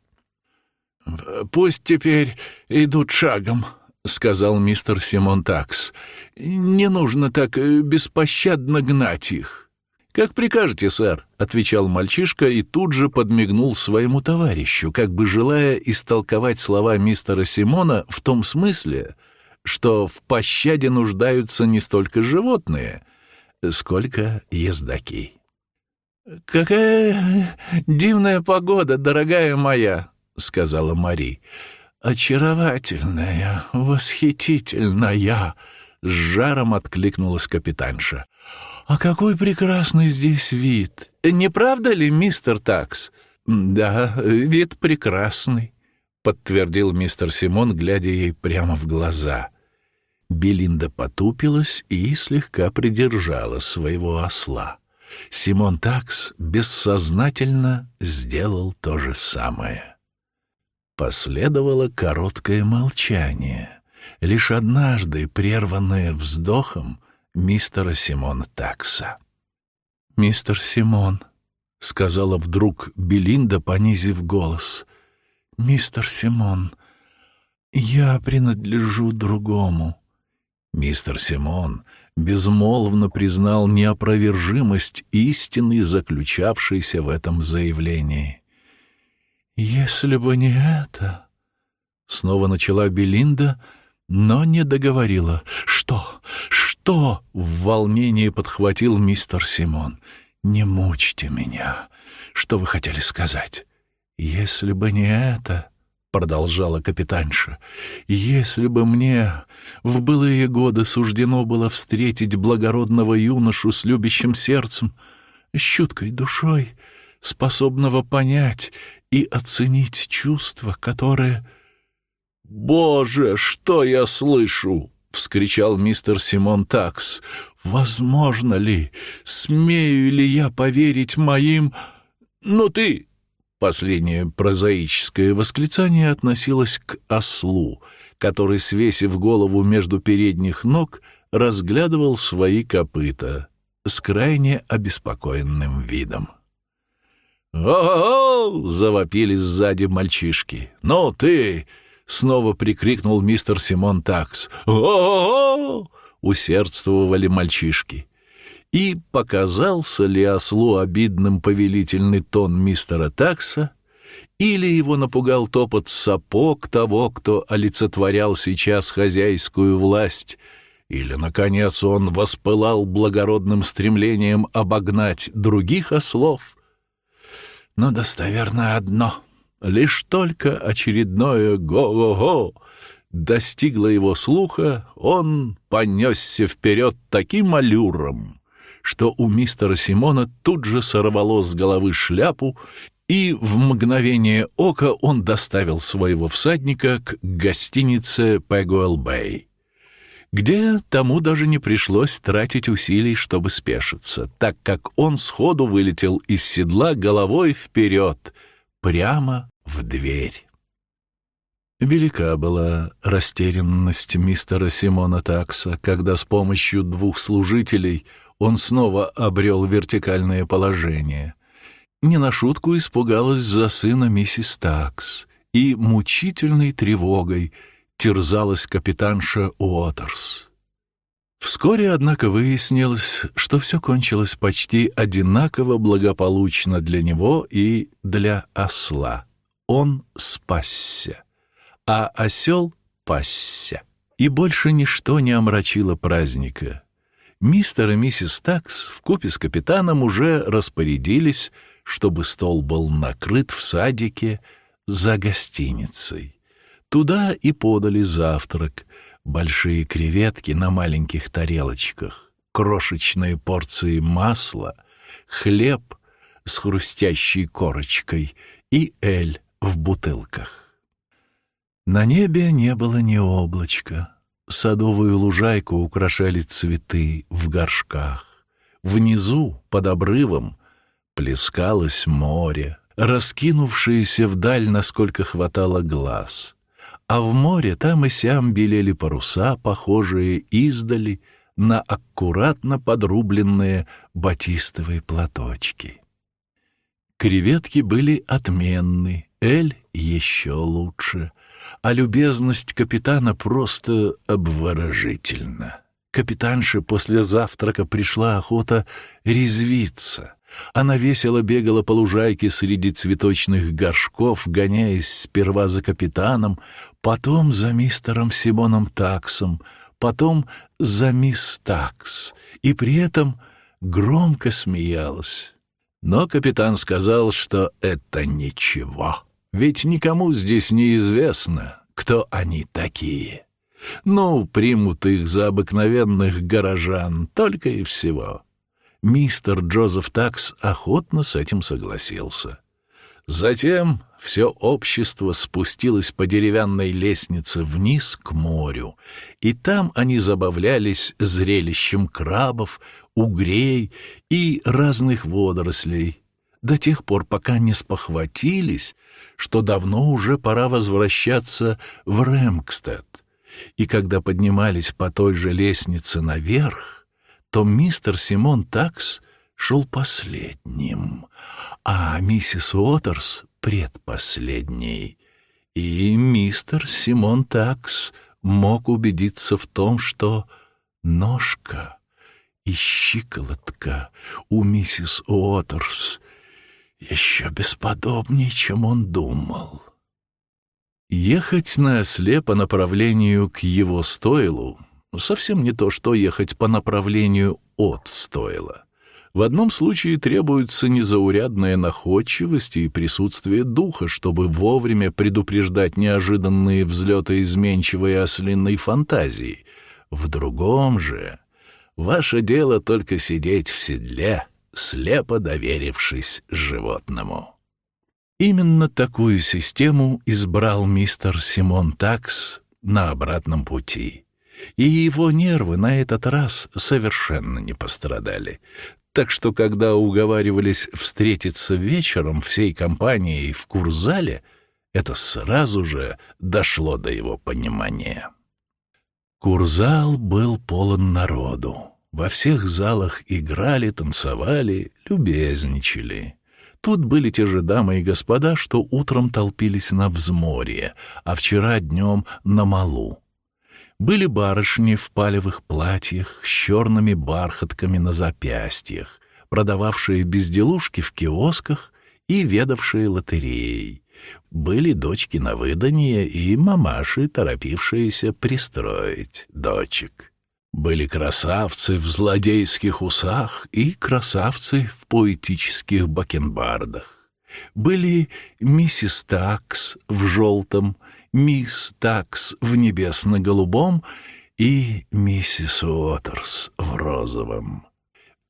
S2: «Пусть теперь идут шагом», — сказал мистер Симон Такс. «Не нужно так э, беспощадно гнать их». «Как прикажете, сэр», — отвечал мальчишка и тут же подмигнул своему товарищу, как бы желая истолковать слова мистера Симона в том смысле, что в пощаде нуждаются не столько животные, сколько ездаки. «Какая дивная погода, дорогая моя!» — сказала Мари. «Очаровательная, восхитительная!» — с жаром откликнулась капитанша. «А какой прекрасный здесь вид! Не правда ли, мистер Такс?» «Да, вид прекрасный», — подтвердил мистер Симон, глядя ей прямо в глаза. Белинда потупилась и слегка придержала своего осла. Симон Такс бессознательно сделал то же самое. Последовало короткое молчание, лишь однажды прерванное вздохом мистера Симона Такса. «Мистер Симон», — сказала вдруг Белинда, понизив голос. «Мистер Симон, я принадлежу другому». Мистер Симон безмолвно признал неопровержимость истины, заключавшейся в этом заявлении. «Если бы не это...» Снова начала Белинда, но не договорила. «Что? Что?» — в волнении подхватил мистер Симон. «Не мучьте меня. Что вы хотели сказать?» «Если бы не это...» — продолжала капитанша. «Если бы мне в былые годы суждено было встретить благородного юношу с любящим сердцем, с чуткой душой, способного понять и оценить чувства, которые...» «Боже, что я слышу!» — вскричал мистер Симон Такс. «Возможно ли, смею ли я поверить моим... Ну ты...» Последнее прозаическое восклицание относилось к ослу, который, свесив голову между передних ног, разглядывал свои копыта с крайне обеспокоенным видом. «О-о-о!» — завопили сзади мальчишки. «Ну ты!» — снова прикрикнул мистер Симон Такс. «О-о-о!» — усердствовали мальчишки. И показался ли ослу обидным повелительный тон мистера Такса, или его напугал топот сапог того, кто олицетворял сейчас хозяйскую власть, или, наконец, он воспылал благородным стремлением обогнать других ослов. Но достоверно одно — Лишь только очередное «го-го-го» достигло его слуха, он понесся вперед таким аллюром, что у мистера Симона тут же сорвало с головы шляпу, и в мгновение ока он доставил своего всадника к гостинице Пегуэлл-Бэй, где тому даже не пришлось тратить усилий, чтобы спешиться, так как он сходу вылетел из седла головой вперед, прямо в дверь. Велика была растерянность мистера Симона Такса, когда с помощью двух служителей он снова обрел вертикальное положение. Не на шутку испугалась за сына миссис Такс и мучительной тревогой терзалась капитанша Уотерс. Вскоре, однако, выяснилось, что все кончилось почти одинаково благополучно для него и для осла он спасся, а осел пасся. И больше ничто не омрачило праздника. Мистер и миссис Такс вкупе с капитаном уже распорядились, чтобы стол был накрыт в садике за гостиницей. Туда и подали завтрак, большие креветки на маленьких тарелочках, крошечные порции масла, хлеб с хрустящей корочкой и эль в бутылках. На небе не было ни облачка. Садовую лужайку украшали цветы в горшках. Внизу, под обрывом, плескалось море, раскинувшееся вдаль, насколько хватало глаз. А в море там и сям белели паруса, похожие издали на аккуратно подрубленные батистовые платочки. Креветки были отменны, Эль еще лучше, а любезность капитана просто обворожительна. Капитанше после завтрака пришла охота резвиться. Она весело бегала по лужайке среди цветочных горшков, гоняясь сперва за капитаном, потом за мистером Симоном Таксом, потом за мисс Такс, и при этом громко смеялась. Но капитан сказал, что это ничего. Ведь никому здесь не известно, кто они такие. Ну, примут их за обыкновенных горожан, только и всего. Мистер Джозеф Такс охотно с этим согласился. Затем все общество спустилось по деревянной лестнице вниз к морю, и там они забавлялись зрелищем крабов, угрей и разных водорослей, до тех пор, пока не спохватились, что давно уже пора возвращаться в Рэмкстед. И когда поднимались по той же лестнице наверх, то мистер Симон Такс шел последним, а миссис Уотерс — предпоследней. И мистер Симон Такс мог убедиться в том, что ножка и щиколотка у миссис Уотерс еще бесподобнее, чем он думал. Ехать на осле по направлению к его стойлу совсем не то, что ехать по направлению от стойла. В одном случае требуется незаурядная находчивость и присутствие духа, чтобы вовремя предупреждать неожиданные взлеты изменчивой ослиной фантазии. В другом же ваше дело только сидеть в седле, слепо доверившись животному. Именно такую систему избрал мистер Симон Такс на обратном пути. И его нервы на этот раз совершенно не пострадали. Так что, когда уговаривались встретиться вечером всей компанией в курзале, это сразу же дошло до его понимания. Курзал был полон народу. Во всех залах играли, танцевали, любезничали. Тут были те же дамы и господа, что утром толпились на взморье, а вчера днем на малу. Были барышни в палевых платьях с черными бархатками на запястьях, продававшие безделушки в киосках и ведавшие лотереей. Были дочки на выданье и мамаши, торопившиеся пристроить дочек. Были красавцы в злодейских усах и красавцы в поэтических бакенбардах. Были миссис Такс в желтом, мисс Такс в небесно-голубом и миссис Уотерс в розовом.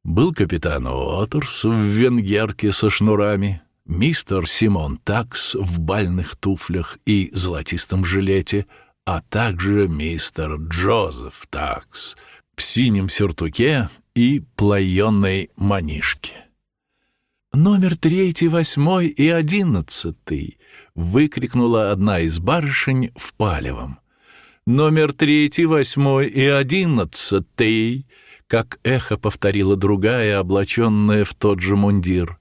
S2: Был капитан Уотерс в венгерке со шнурами, мистер Симон Такс в бальных туфлях и золотистом жилете — а также мистер Джозеф Такс в синем сюртуке и плаенной манишке. «Номер третий, восьмой и одиннадцатый!» — выкрикнула одна из барышень в палевом. «Номер третий, восьмой и одиннадцатый!» — как эхо повторила другая, облаченная в тот же мундир.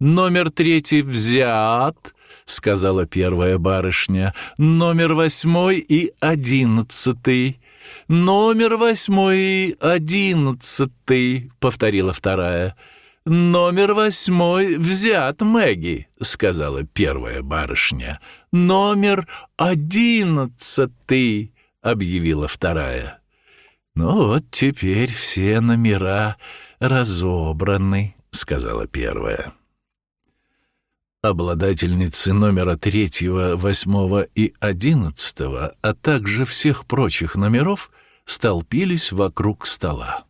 S2: «Номер третий взят!» — сказала первая барышня. «Номер восьмой и одиннадцатый». «Номер восьмой и одиннадцатый», — повторила вторая. «Номер восьмой взят, Мэгги», — сказала первая барышня. «Номер одиннадцатый», — объявила вторая. «Ну вот теперь все номера разобраны», — сказала первая. Обладательницы номера третьего, восьмого и одиннадцатого, а также всех прочих номеров, столпились вокруг стола.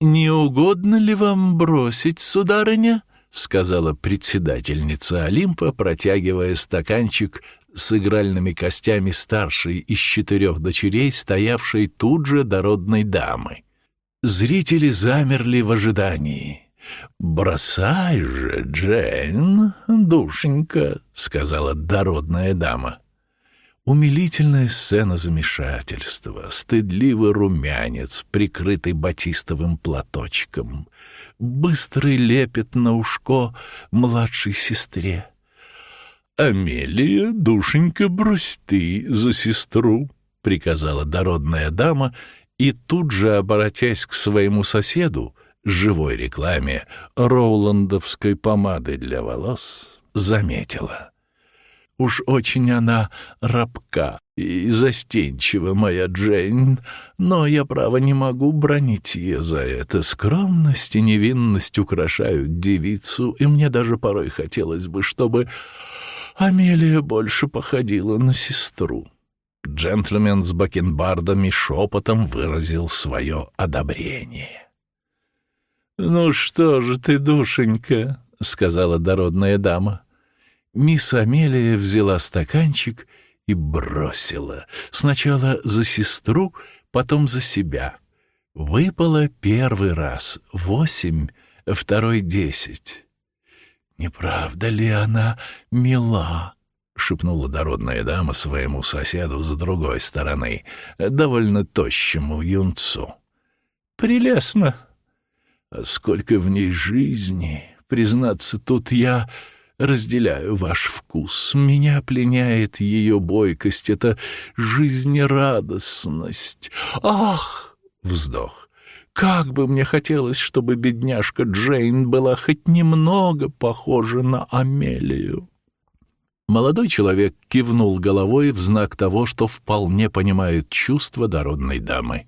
S2: «Не угодно ли вам бросить, сударыня?» — сказала председательница Олимпа, протягивая стаканчик с игральными костями старшей из четырех дочерей, стоявшей тут же дородной дамы. Зрители замерли в ожидании. «Бросай же, Джейн, душенька», — сказала дородная дама. Умилительная сцена замешательства, стыдливый румянец, прикрытый батистовым платочком, быстрый лепет на ушко младшей сестре. «Амелия, душенька, брось ты за сестру», — приказала дородная дама, и тут же, обратясь к своему соседу, живой рекламе роуландовской помады для волос заметила. Уж очень она рабка и застенчива, моя Джейн, но я, право, не могу бронить ее за это. Скромность и невинность украшают девицу, и мне даже порой хотелось бы, чтобы Амелия больше походила на сестру. Джентльмен с бакенбардами шепотом выразил свое одобрение. «Ну что же ты, душенька», — сказала дородная дама. Мисс Амелия взяла стаканчик и бросила. Сначала за сестру, потом за себя. Выпало первый раз восемь, второй десять. «Не правда ли она мила?» — шепнула дородная дама своему соседу с другой стороны, довольно тощему юнцу. «Прелестно», А сколько в ней жизни! Признаться, тут я разделяю ваш вкус. Меня пленяет ее бойкость, это жизнерадостность. Ах! Вздох. Как бы мне хотелось, чтобы бедняжка Джейн была хоть немного похожа на Амелию. Молодой человек кивнул головой в знак того, что вполне понимает чувства дородной дамы.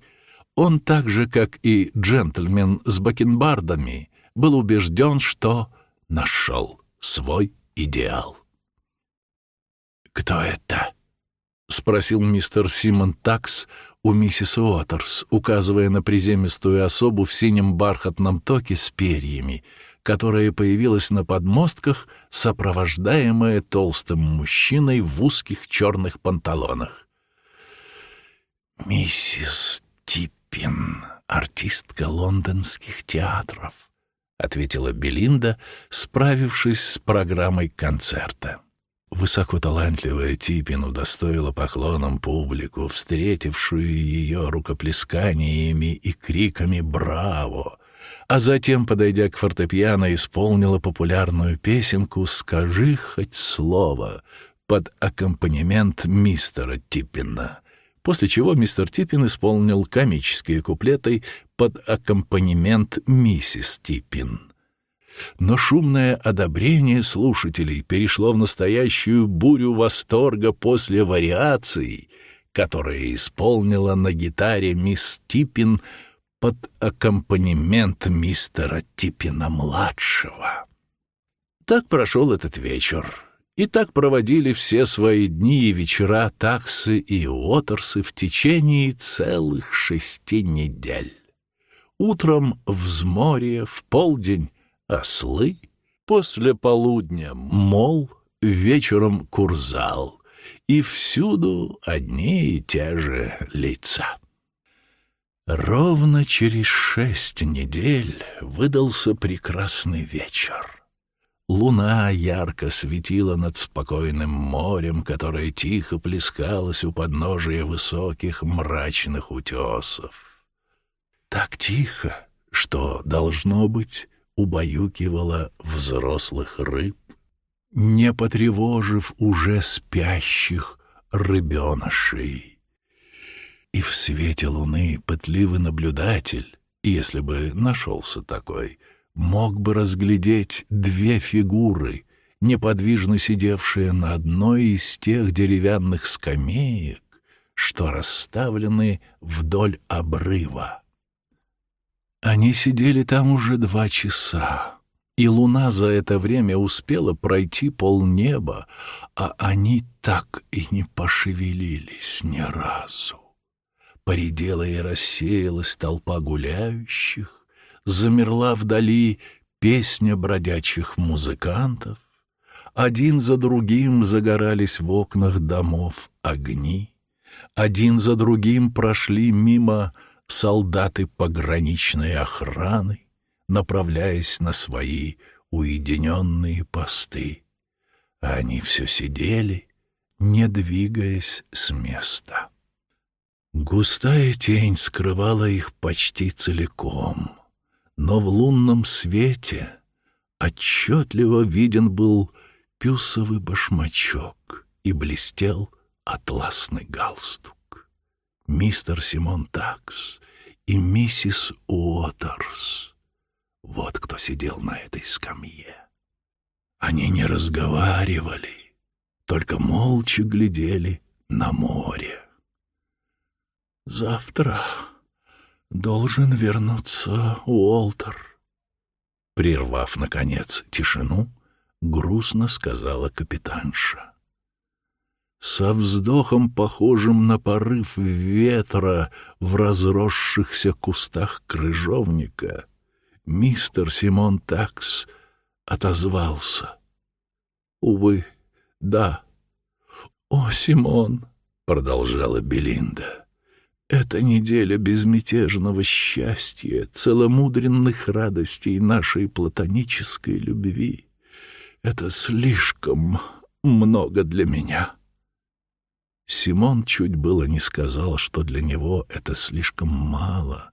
S2: Он так же, как и джентльмен с бакенбардами, был убежден, что нашел свой идеал. «Кто это?» — спросил мистер Симон Такс у миссис Уотерс, указывая на приземистую особу в синем бархатном токе с перьями, которая появилась на подмостках, сопровождаемая толстым мужчиной в узких черных панталонах. «Миссис Типпин, артистка лондонских театров», — ответила Белинда, справившись с программой концерта. Высоко талантливая Типин удостоила поклоном публику, встретившую ее рукоплесканиями и криками «Браво!», а затем, подойдя к фортепиано, исполнила популярную песенку «Скажи хоть слово» под аккомпанемент мистера Типпина, после чего мистер Типпин исполнил комические куплеты под аккомпанемент миссис Типпин. Но шумное одобрение слушателей перешло в настоящую бурю восторга после вариаций, которые исполнила на гитаре мисс Типпин под аккомпанемент мистера Типпина-младшего. Так прошел этот вечер. И так проводили все свои дни и вечера таксы и уотерсы в течение целых шести недель. Утром взморье, в полдень ослы, после полудня мол, вечером курзал, и всюду одни и те же лица. Ровно через шесть недель выдался прекрасный вечер. Луна ярко светила над спокойным морем, которое тихо плескалось у подножия высоких мрачных утесов. Так тихо, что, должно быть, убаюкивала взрослых рыб, не потревожив уже спящих рыбенышей. И в свете луны пытливый наблюдатель, если бы нашелся такой, мог бы разглядеть две фигуры, неподвижно сидевшие на одной из тех деревянных скамеек, что расставлены вдоль обрыва. Они сидели там уже два часа, и луна за это время успела пройти полнеба, а они так и не пошевелились ни разу. Поредела и рассеялась толпа гуляющих, замерла вдали песня бродячих музыкантов, один за другим загорались в окнах домов огни, один за другим прошли мимо солдаты пограничной охраны, направляясь на свои уединенные посты. А они все сидели, не двигаясь с места. Густая тень скрывала их почти целиком — но в лунном свете отчетливо виден был пюсовый башмачок и блестел атласный галстук. Мистер Симон Такс и миссис Уотерс — вот кто сидел на этой скамье. Они не разговаривали, только молча глядели на море. «Завтра должен вернуться Уолтер. Прервав, наконец, тишину, грустно сказала капитанша. Со вздохом, похожим на порыв ветра в разросшихся кустах крыжовника, мистер Симон Такс отозвался. «Увы, да». «О, Симон!» — продолжала Белинда. Эта неделя безмятежного счастья, целомудренных радостей нашей платонической любви — это слишком много для меня. Симон чуть было не сказал, что для него это слишком мало,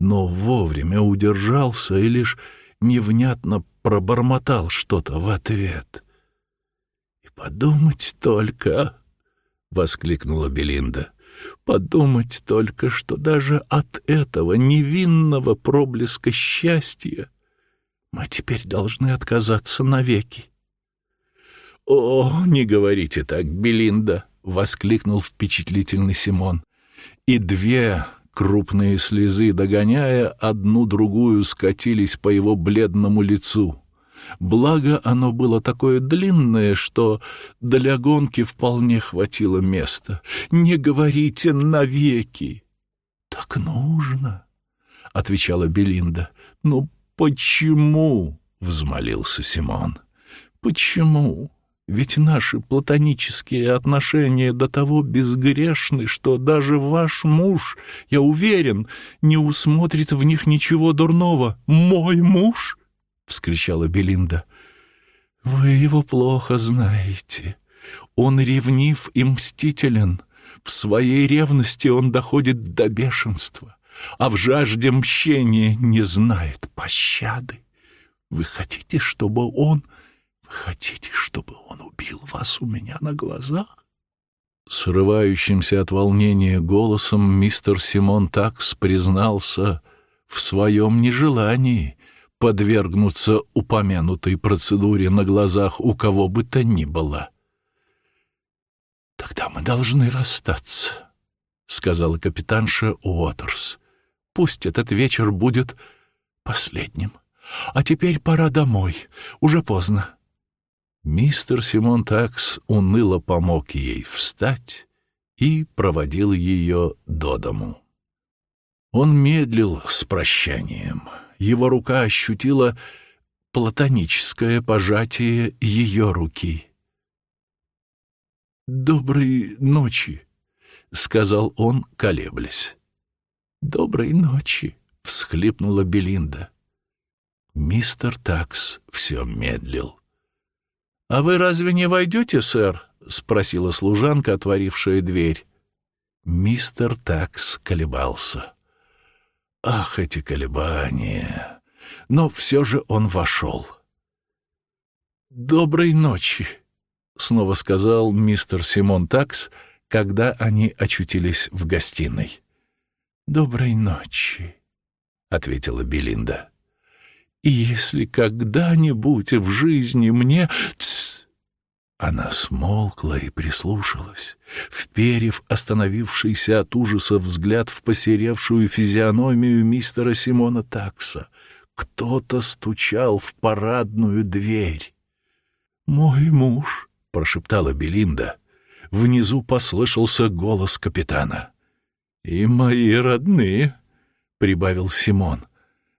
S2: но вовремя удержался и лишь невнятно пробормотал что-то в ответ. «И подумать только!» — воскликнула Белинда. «Подумать только, что даже от этого невинного проблеска счастья мы теперь должны отказаться навеки». «О, не говорите так, Белинда!» — воскликнул впечатлительный Симон. И две крупные слезы, догоняя одну другую, скатились по его бледному лицу. Благо оно было такое длинное, что для гонки вполне хватило места. «Не говорите навеки!» «Так нужно!» — отвечала Белинда. «Ну почему?» — взмолился Симон. «Почему? Ведь наши платонические отношения до того безгрешны, что даже ваш муж, я уверен, не усмотрит в них ничего дурного. Мой муж!» — вскричала Белинда. «Вы его плохо знаете. Он ревнив и мстителен. В своей ревности он доходит до бешенства, а в жажде мщения не знает пощады. Вы хотите, чтобы он Хотите, чтобы он убил вас у меня на глазах? Срывающимся от волнения голосом мистер Симон Такс признался в своем нежелании подвергнуться упомянутой процедуре на глазах у кого бы то ни было. «Тогда мы должны расстаться», — сказала капитанша Уотерс. «Пусть этот вечер будет последним. А теперь пора домой. Уже поздно. Мистер Симон Такс уныло помог ей встать и проводил ее до дому. Он медлил с прощанием. Его рука ощутила платоническое пожатие ее руки. «Доброй ночи», — сказал он, колеблясь. «Доброй ночи», — всхлипнула Белинда. Мистер Такс все медлил. «А вы разве не войдете, сэр?» — спросила служанка, отворившая дверь. Мистер Такс колебался. Ах, эти колебания! Но все же он вошел. «Доброй ночи», — снова сказал мистер Симон Такс, когда они очутились в гостиной. «Доброй ночи», — ответила Белинда. «И если когда-нибудь в жизни мне...» Она смолкла и прислушалась, вперев остановившийся от ужаса взгляд в посеревшую физиономию мистера Симона Такса. Кто-то стучал в парадную дверь. «Мой муж», — прошептала Белинда. Внизу послышался голос капитана. «И мои родные», — прибавил Симон.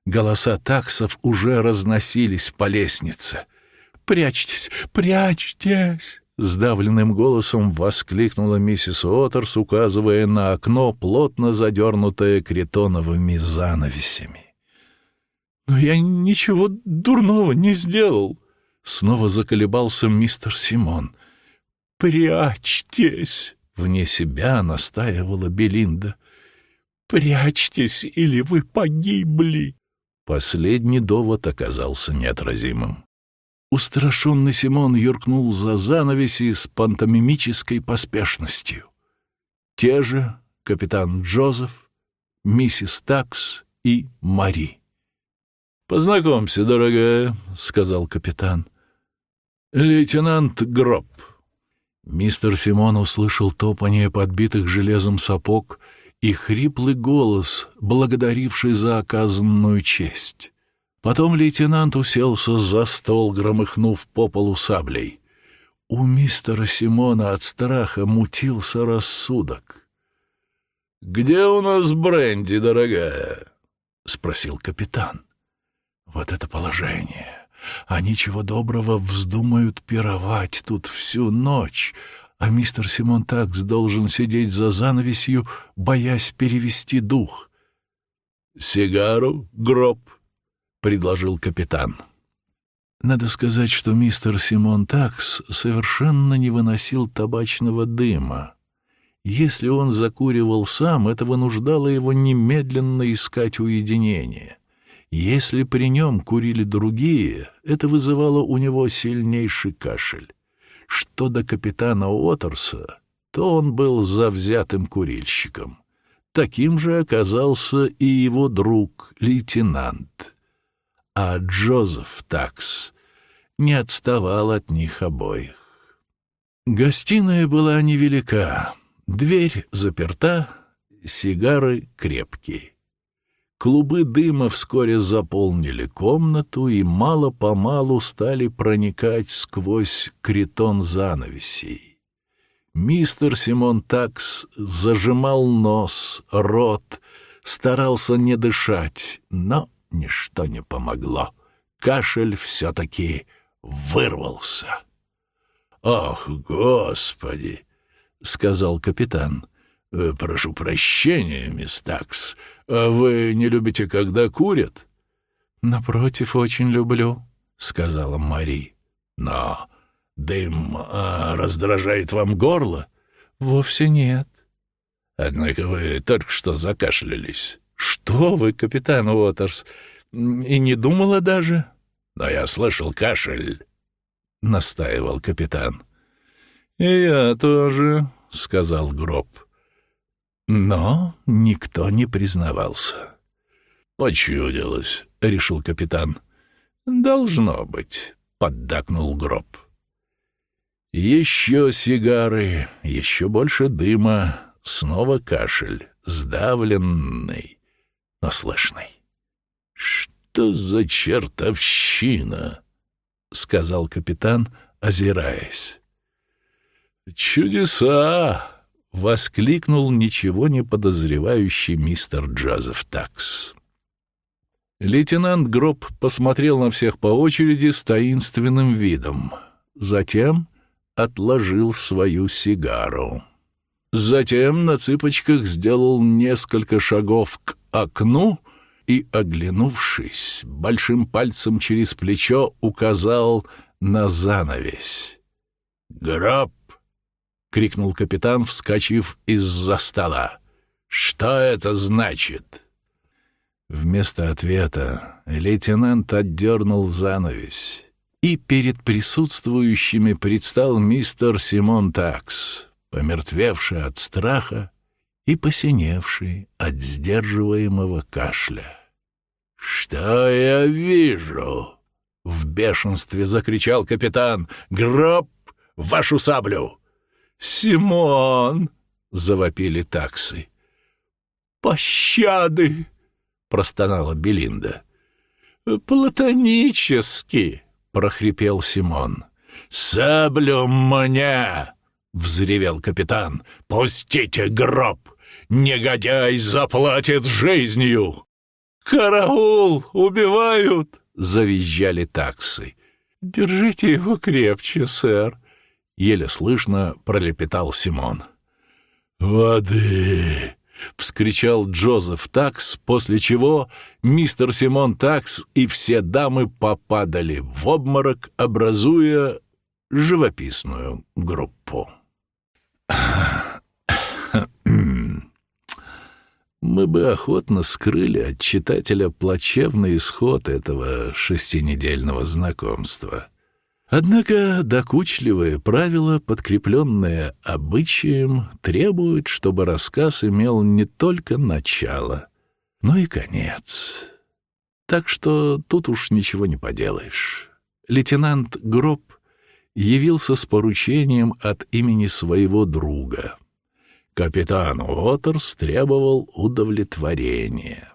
S2: Голоса таксов уже разносились по лестнице. «Прячьтесь! Прячьтесь!» Сдавленным голосом воскликнула миссис Уотерс, указывая на окно, плотно задернутое кретоновыми занавесями. «Но я ничего дурного не сделал!» Снова заколебался мистер Симон. «Прячьтесь!» — вне себя настаивала Белинда. «Прячьтесь, или вы погибли!» Последний довод оказался неотразимым. Устрашенный Симон юркнул за занавеси с пантомимической поспешностью. Те же капитан Джозеф, миссис Такс и Мари. «Познакомься, дорогая», — сказал капитан. «Лейтенант Гроб». Мистер Симон услышал топание подбитых железом сапог и хриплый голос, благодаривший за оказанную честь. Потом лейтенант уселся за стол, громыхнув по полу саблей. У мистера Симона от страха мутился рассудок. «Где у нас бренди, дорогая?» — спросил капитан. «Вот это положение. Они чего доброго вздумают пировать тут всю ночь, а мистер Симон Такс должен сидеть за занавесью, боясь перевести дух». «Сигару, гроб?» Предложил капитан. Надо сказать, что мистер Симон Такс совершенно не выносил табачного дыма. Если он закуривал сам, это вынуждало его немедленно искать уединение. Если при нем курили другие, это вызывало у него сильнейший кашель. Что до капитана Уотерса, то он был завзятым курильщиком. Таким же оказался и его друг, лейтенант. А Джозеф Такс не отставал от них обоих. Гостиная была невелика, дверь заперта, сигары крепкие. Клубы дыма вскоре заполнили комнату и мало-помалу стали проникать сквозь критон занавесей. Мистер Симон Такс зажимал нос, рот, старался не дышать, но ничто не помогло. Кашель все-таки вырвался. «Ах, Господи!» — сказал капитан. «Э, «Прошу прощения, мисс Такс, а вы не любите, когда курят?»
S3: «Напротив, очень люблю», — сказала Мари.
S1: «Но дым а, раздражает вам горло?»
S3: «Вовсе нет».
S1: «Однако вы только что закашлялись».
S3: «Что вы, капитан Уотерс, и не думала даже?»
S1: «Но я слышал кашель», — настаивал капитан.
S2: «И я тоже», — сказал Гроб. Но никто не признавался.
S1: «Почудилось», — решил капитан.
S2: «Должно быть», — поддакнул Гроб. Еще сигары, еще больше дыма, снова кашель, сдавленный, но слышный.
S1: «Что за чертовщина?» — сказал капитан, озираясь.
S2: «Чудеса!» — воскликнул ничего не подозревающий мистер Джозеф Такс. Лейтенант Гроб посмотрел на всех по очереди с таинственным видом. Затем отложил свою сигару. Затем на цыпочках сделал несколько шагов к окну и, оглянувшись, большим пальцем через плечо указал на занавесь.
S1: «Гроб!» крикнул капитан, вскочив из-за стола. Что это значит?
S2: Вместо ответа лейтенант отдернул занавесь, и перед присутствующими предстал мистер Симон Такс, помертвевший от страха и посиневший от сдерживаемого кашля.
S1: «Что я вижу?» — в бешенстве закричал капитан. «Гроб! Вашу саблю!»
S2: «Симон!» — завопили таксы.
S3: «Пощады!» — простонала Белинда. «Платонически!» — прохрипел Симон.
S1: «Саблю мне!» — взревел капитан. «Пустите гроб! Негодяй заплатит жизнью!»
S3: «Караул! Убивают!»
S2: — завизжали таксы.
S3: «Держите его крепче, сэр!»
S2: — еле слышно пролепетал Симон.
S1: «Воды!»
S2: — вскричал Джозеф Такс, после чего мистер Симон Такс и все дамы попадали в обморок, образуя живописную группу. Мы бы охотно скрыли от читателя плачевный исход этого шестинедельного знакомства — Однако докучливые правила, подкрепленные обычаем, требуют, чтобы рассказ имел не только начало, но и конец. Так что тут уж ничего не поделаешь. Лейтенант Гроб явился с поручением от имени своего друга. Капитан Уотерс требовал удовлетворения.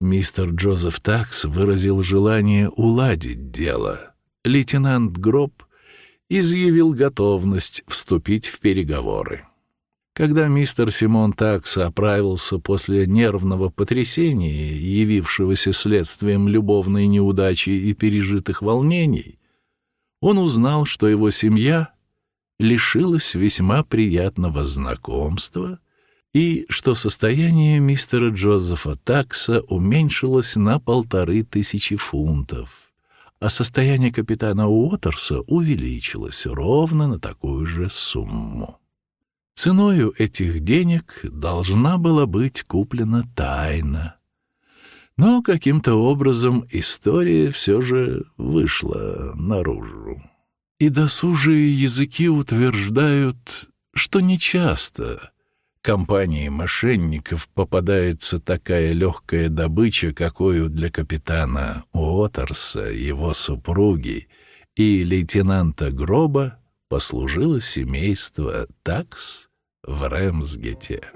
S2: Мистер Джозеф Такс выразил желание уладить дело — лейтенант Гроб изъявил готовность вступить в переговоры. Когда мистер Симон Такс оправился после нервного потрясения, явившегося следствием любовной неудачи и пережитых волнений, он узнал, что его семья лишилась весьма приятного знакомства и что состояние мистера Джозефа Такса уменьшилось на полторы тысячи фунтов а состояние капитана Уотерса увеличилось ровно на такую же сумму. Ценою этих денег должна была быть куплена тайна. Но каким-то образом история все же вышла наружу. И досужие языки утверждают, что нечасто компании мошенников попадается такая легкая добыча, какую для капитана Уотерса, его супруги и лейтенанта Гроба послужило семейство Такс в Рэмсгете.